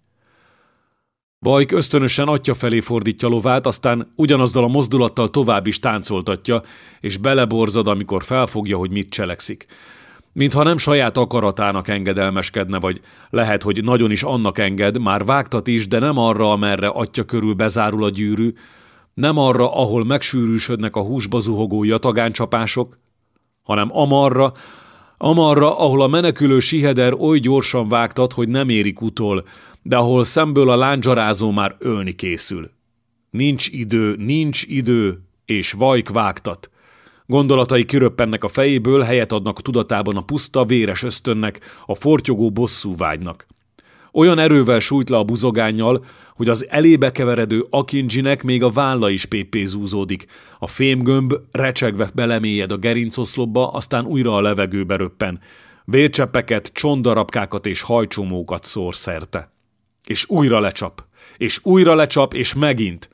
Bajk ösztönösen atya felé fordítja lovát, aztán ugyanazzal a mozdulattal tovább is táncoltatja, és beleborzad, amikor felfogja, hogy mit cselekszik. Mintha nem saját akaratának engedelmeskedne, vagy lehet, hogy nagyon is annak enged, már vágtat is, de nem arra, amerre atya körül bezárul a gyűrű, nem arra, ahol megsűrűsödnek a húsba zuhogó jatagáncsapások, hanem amarra, amarra, ahol a menekülő siheder oly gyorsan vágtat, hogy nem érik utol, de ahol szemből a lándzsarázó már ölni készül. Nincs idő, nincs idő, és vajk vágtat. Gondolatai kiröppennek a fejéből, helyet adnak tudatában a puszta, véres ösztönnek, a fortyogó bosszú vágynak. Olyan erővel sújt le a buzogányjal, hogy az elébe keveredő Akinjinek még a válla is pépézúzódik. A fémgömb recsegve belemélyed a gerincoszlopba, aztán újra a levegőbe röppen. Vércseppeket, csondarabkákat és hajcsomókat szór szerte. És újra lecsap. És újra lecsap, és megint.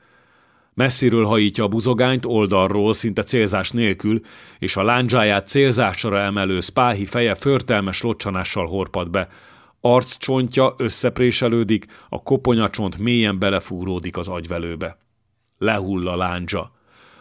Messziről hajítja a buzogányt oldalról, szinte célzás nélkül, és a lándzsáját célzásra emelő spáhi feje förtelmes locsanással horpad be. Arccsontja összepréselődik, a koponyacsont mélyen belefúródik az agyvelőbe. Lehull a lándzsa.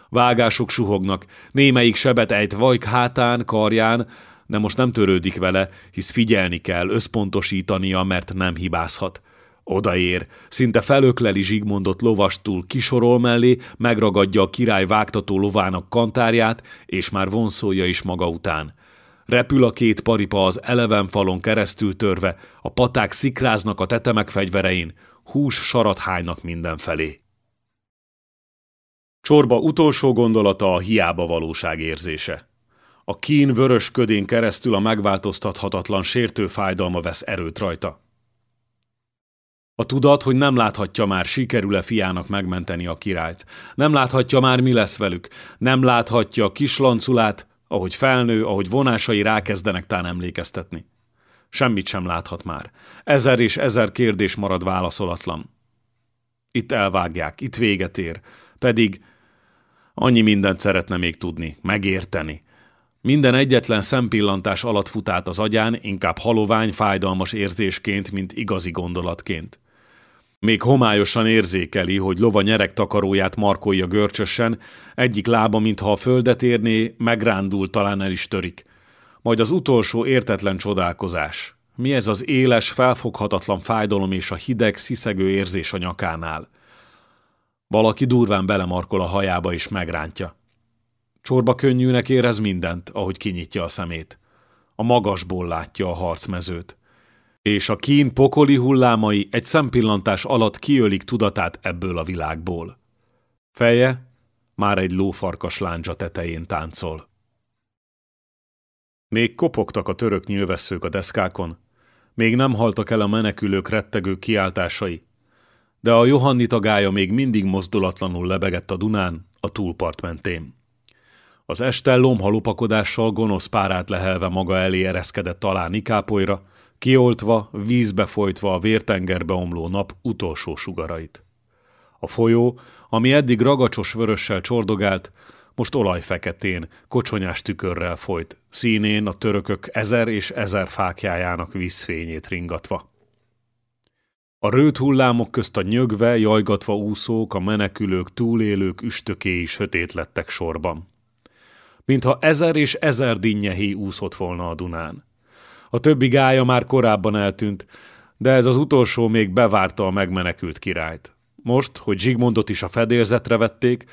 Vágások suhognak, némelyik sebet ejt vajk hátán, karján, de most nem törődik vele, hisz figyelni kell, összpontosítania, mert nem hibázhat. Odaér, szinte felökleli Zsigmondot lovastul, kisorol mellé, megragadja a király vágtató lovának kantárját, és már vonszolja is maga után. Repül a két paripa az eleven falon keresztül törve, a paták szikráznak a tetemek fegyverein, hús sarat hánynak mindenfelé. Csorba utolsó gondolata a hiába valóság érzése. A kín vörös ködén keresztül a megváltoztathatatlan sértő fájdalma vesz erőt rajta. A tudat, hogy nem láthatja már, sikerül-e fiának megmenteni a királyt. Nem láthatja már, mi lesz velük. Nem láthatja a kislanculát, ahogy felnő, ahogy vonásai rákezdenek tán emlékeztetni. Semmit sem láthat már. Ezer és ezer kérdés marad válaszolatlan. Itt elvágják, itt véget ér. Pedig annyi mindent szeretne még tudni, megérteni. Minden egyetlen szempillantás alatt fut át az agyán, inkább halovány, fájdalmas érzésként, mint igazi gondolatként. Még homályosan érzékeli, hogy lova nyerek takaróját markolja görcsösen, egyik lába, mintha a földet érné, megrándul, talán el is törik. Majd az utolsó értetlen csodálkozás. Mi ez az éles, felfoghatatlan fájdalom és a hideg, sziszegő érzés a nyakánál? Valaki durván belemarkol a hajába és megrántja. Csorba könnyűnek érez mindent, ahogy kinyitja a szemét. A magasból látja a harcmezőt és a kín pokoli hullámai egy szempillantás alatt kiölik tudatát ebből a világból. Feje már egy lófarkas láncsa tetején táncol. Még kopogtak a török nyilvesszők a deszkákon, még nem haltak el a menekülők rettegő kiáltásai, de a Johanni tagája még mindig mozdulatlanul lebegett a Dunán, a túlpart mentén. Az este lomha lopakodással gonosz párát lehelve maga elé ereszkedett alá Nikápolyra, kioltva, vízbe folytva a vértengerbe omló nap utolsó sugarait. A folyó, ami eddig ragacsos vörössel csordogált, most olajfeketén, kocsonyás tükörrel folyt, színén a törökök ezer és ezer fákjájának vízfényét ringatva. A rőt hullámok közt a nyögve, jajgatva úszók, a menekülők, túlélők üstökéi sötét lettek sorban. Mintha ezer és ezer dinnyehé úszott volna a Dunán. A többi gája már korábban eltűnt, de ez az utolsó még bevárta a megmenekült királyt. Most, hogy Zsigmondot is a fedélzetre vették,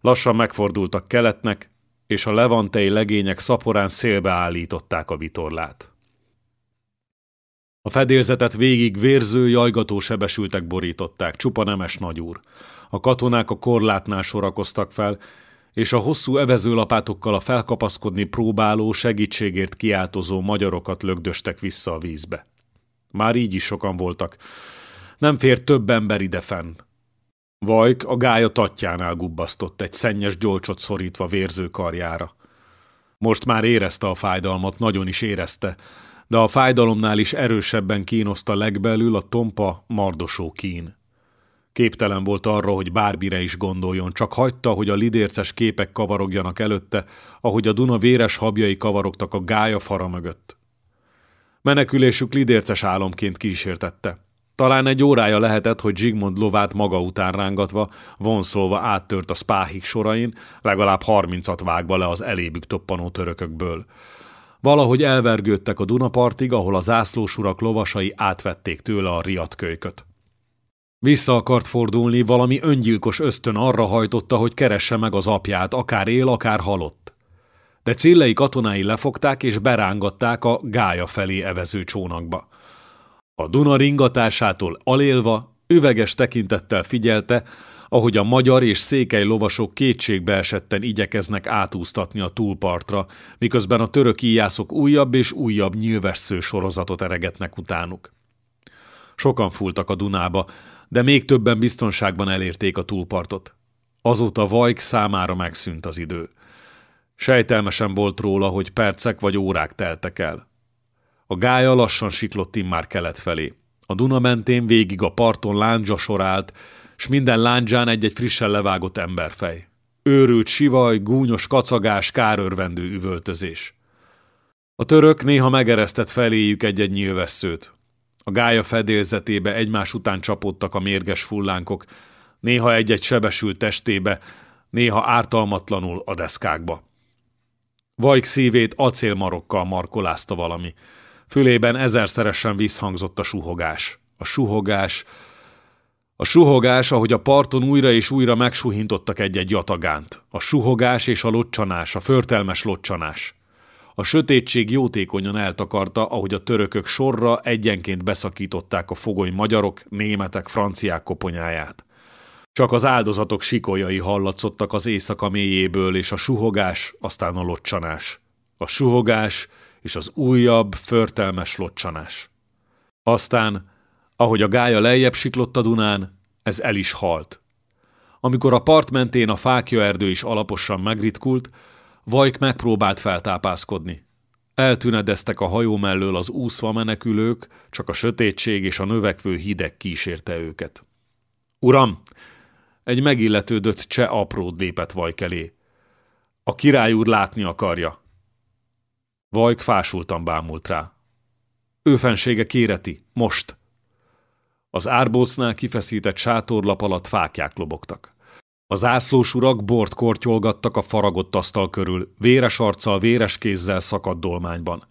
lassan megfordultak keletnek, és a levantei legények szaporán szélbe állították a vitorlát. A fedélzetet végig vérző, jajgató sebesültek borították, csupa nemes nagyúr. A katonák a korlátnál sorakoztak fel, és a hosszú evezőlapátokkal a felkapaszkodni próbáló, segítségért kiáltozó magyarokat lögdöstek vissza a vízbe. Már így is sokan voltak. Nem fér több ember idefenn. Vajk a gája tatjánál gubbasztott, egy szennyes gyolcsot szorítva vérző karjára. Most már érezte a fájdalmat, nagyon is érezte, de a fájdalomnál is erősebben kínoszta legbelül a tompa, mardosó kín. Képtelen volt arra, hogy bármire is gondoljon, csak hagyta, hogy a lidérces képek kavarogjanak előtte, ahogy a Duna véres habjai kavarogtak a gája fara mögött. Menekülésük lidérces álomként kísértette. Talán egy órája lehetett, hogy Zsigmond lovát maga után rángatva, vonszolva áttört a spáhik sorain, legalább harmincat vágva le az elébük toppanó törökökből. Valahogy elvergődtek a Dunapartig, ahol a zászlósurak lovasai átvették tőle a riadkölyköt. Vissza akart fordulni, valami öngyilkos ösztön arra hajtotta, hogy keresse meg az apját, akár él, akár halott. De cillei katonái lefogták és berángatták a gája felé evező csónakba. A Duna ringatásától alélva, üveges tekintettel figyelte, ahogy a magyar és székely lovasok kétségbe esetten igyekeznek átúztatni a túlpartra, miközben a török íjászok újabb és újabb nyilvessző sorozatot eregetnek utánuk. Sokan fúltak a Dunába, de még többen biztonságban elérték a túlpartot. Azóta Vajk számára megszűnt az idő. Sejtelmesen volt róla, hogy percek vagy órák teltek el. A gája lassan siklott immár kelet felé. A Duna mentén végig a parton lándzsa sorált, s minden lándzsán egy-egy frissen levágott emberfej. Őrült sivaj, gúnyos kacagás, kárörvendő üvöltözés. A török néha megeresztett feléjük egy-egy nyilvesszőt. A gája fedélzetébe egymás után csapódtak a mérges fullánkok, néha egy-egy sebesült testébe, néha ártalmatlanul a deszkákba. Vajk szívét acélmarokkal markolázta valami. Fülében ezerszeresen visszhangzott a suhogás. A suhogás, a suhogás, ahogy a parton újra és újra megsuhintottak egy-egy jatagánt. A suhogás és a locsanás, a förtelmes locsanás. A sötétség jótékonyan eltakarta, ahogy a törökök sorra egyenként beszakították a fogoly magyarok, németek, franciák koponyáját. Csak az áldozatok sikolyai hallatszottak az éjszaka mélyéből, és a suhogás, aztán a locsanás. A suhogás és az újabb, förtelmes locsanás. Aztán, ahogy a gája lejjebb siklott a Dunán, ez el is halt. Amikor a part mentén a fákja erdő is alaposan megritkult, Vajk megpróbált feltápászkodni. Eltünedeztek a hajó mellől az úszva menekülők, csak a sötétség és a növekvő hideg kísérte őket. Uram! Egy megilletődött cseh apród lépett Vajk elé. A király úr látni akarja. Vajk fásultan bámult rá. Ő fensége kéreti, most. Az árbócnál kifeszített sátorlap alatt fákják lobogtak. Az ászlós urak bort kortyolgattak a faragott asztal körül, véres arccal, véres kézzel szakadt dolmányban.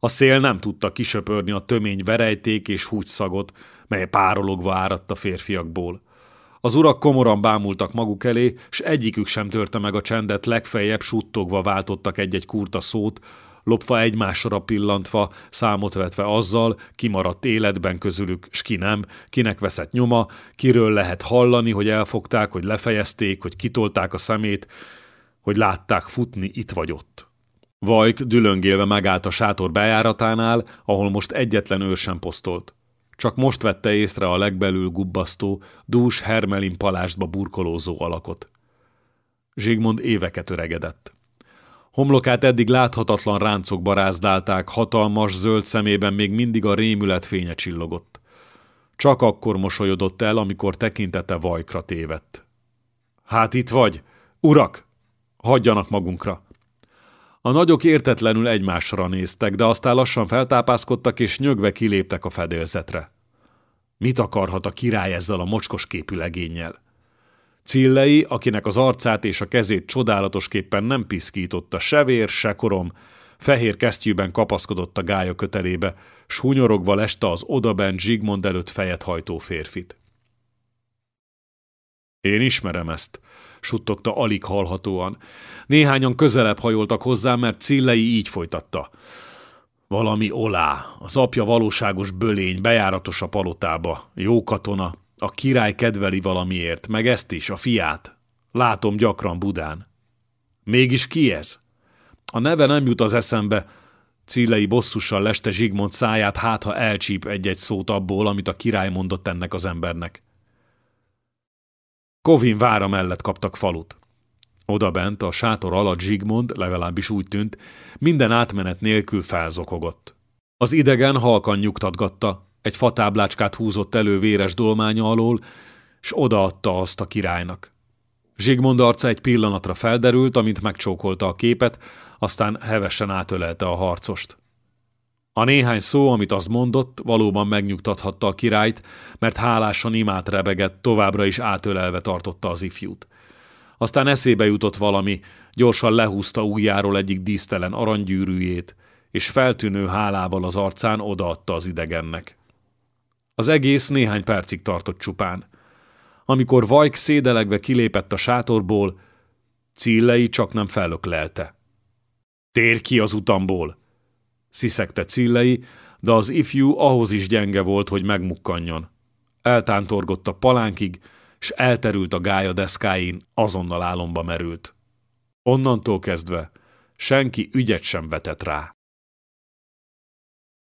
A szél nem tudta kisöpörni a tömény verejték és húgyszagot, mely párologva áradt a férfiakból. Az urak komoran bámultak maguk elé, s egyikük sem törte meg a csendet, legfeljebb suttogva váltottak egy-egy kurta szót, lopva egymásra pillantva, számot vetve azzal, ki maradt életben közülük, s ki nem, kinek veszett nyoma, kiről lehet hallani, hogy elfogták, hogy lefejezték, hogy kitolták a szemét, hogy látták futni itt vagy ott. Vajk dülöngélve megállt a sátor bejáratánál, ahol most egyetlen őr sem posztolt. Csak most vette észre a legbelül gubbasztó, dús hermelin palástba burkolózó alakot. Zsigmond éveket öregedett. Homlokát eddig láthatatlan ráncok barázdálták, hatalmas, zöld szemében még mindig a rémület fénye csillogott. Csak akkor mosolyodott el, amikor tekintete vajkra tévedt. Hát itt vagy! Urak! Hagyjanak magunkra! A nagyok értetlenül egymásra néztek, de aztán lassan feltápászkodtak és nyögve kiléptek a fedélzetre. Mit akarhat a király ezzel a mocskos képű legénnyel? Cillei, akinek az arcát és a kezét csodálatosképpen nem piszkította se vér, se korom, fehér kesztyűben kapaszkodott a gája kötelébe, s hunyorogva leste az odabent Zsigmond előtt fejet hajtó férfit. Én ismerem ezt, suttogta alig hallhatóan. Néhányan közelebb hajoltak hozzá, mert Cillei így folytatta. Valami olá, az apja valóságos bölény, bejáratos a palotába, jó katona, a király kedveli valamiért, meg ezt is, a fiát. Látom gyakran Budán. Mégis ki ez? A neve nem jut az eszembe. Cillei bosszussal leste Zsigmond száját, hát ha elcsíp egy-egy szót abból, amit a király mondott ennek az embernek. Kovin vára mellett kaptak falut. Oda bent, a sátor alatt Zsigmond, legalábbis úgy tűnt, minden átmenet nélkül felzokogott. Az idegen halkan nyugtatgatta, egy fatáblácskát húzott elő véres dolmánya alól, s odaadta azt a királynak. Zsigmond arca egy pillanatra felderült, amint megcsókolta a képet, aztán hevesen átölelte a harcost. A néhány szó, amit az mondott, valóban megnyugtathatta a királyt, mert hálásan imát rebegett, továbbra is átölelve tartotta az ifjút. Aztán eszébe jutott valami, gyorsan lehúzta ujjáról egyik dísztelen aranygyűrűjét, és feltűnő hálával az arcán odaadta az idegennek. Az egész néhány percig tartott csupán. Amikor Vajk szédelegve kilépett a sátorból, Cillei csak nem fellöklelte. Tér ki az utamból! sziszegte Cillei, de az ifjú ahhoz is gyenge volt, hogy megmukkanjon. Eltántorgott a palánkig, s elterült a gája deszkáin, azonnal álomba merült. Onnantól kezdve senki ügyet sem vetett rá.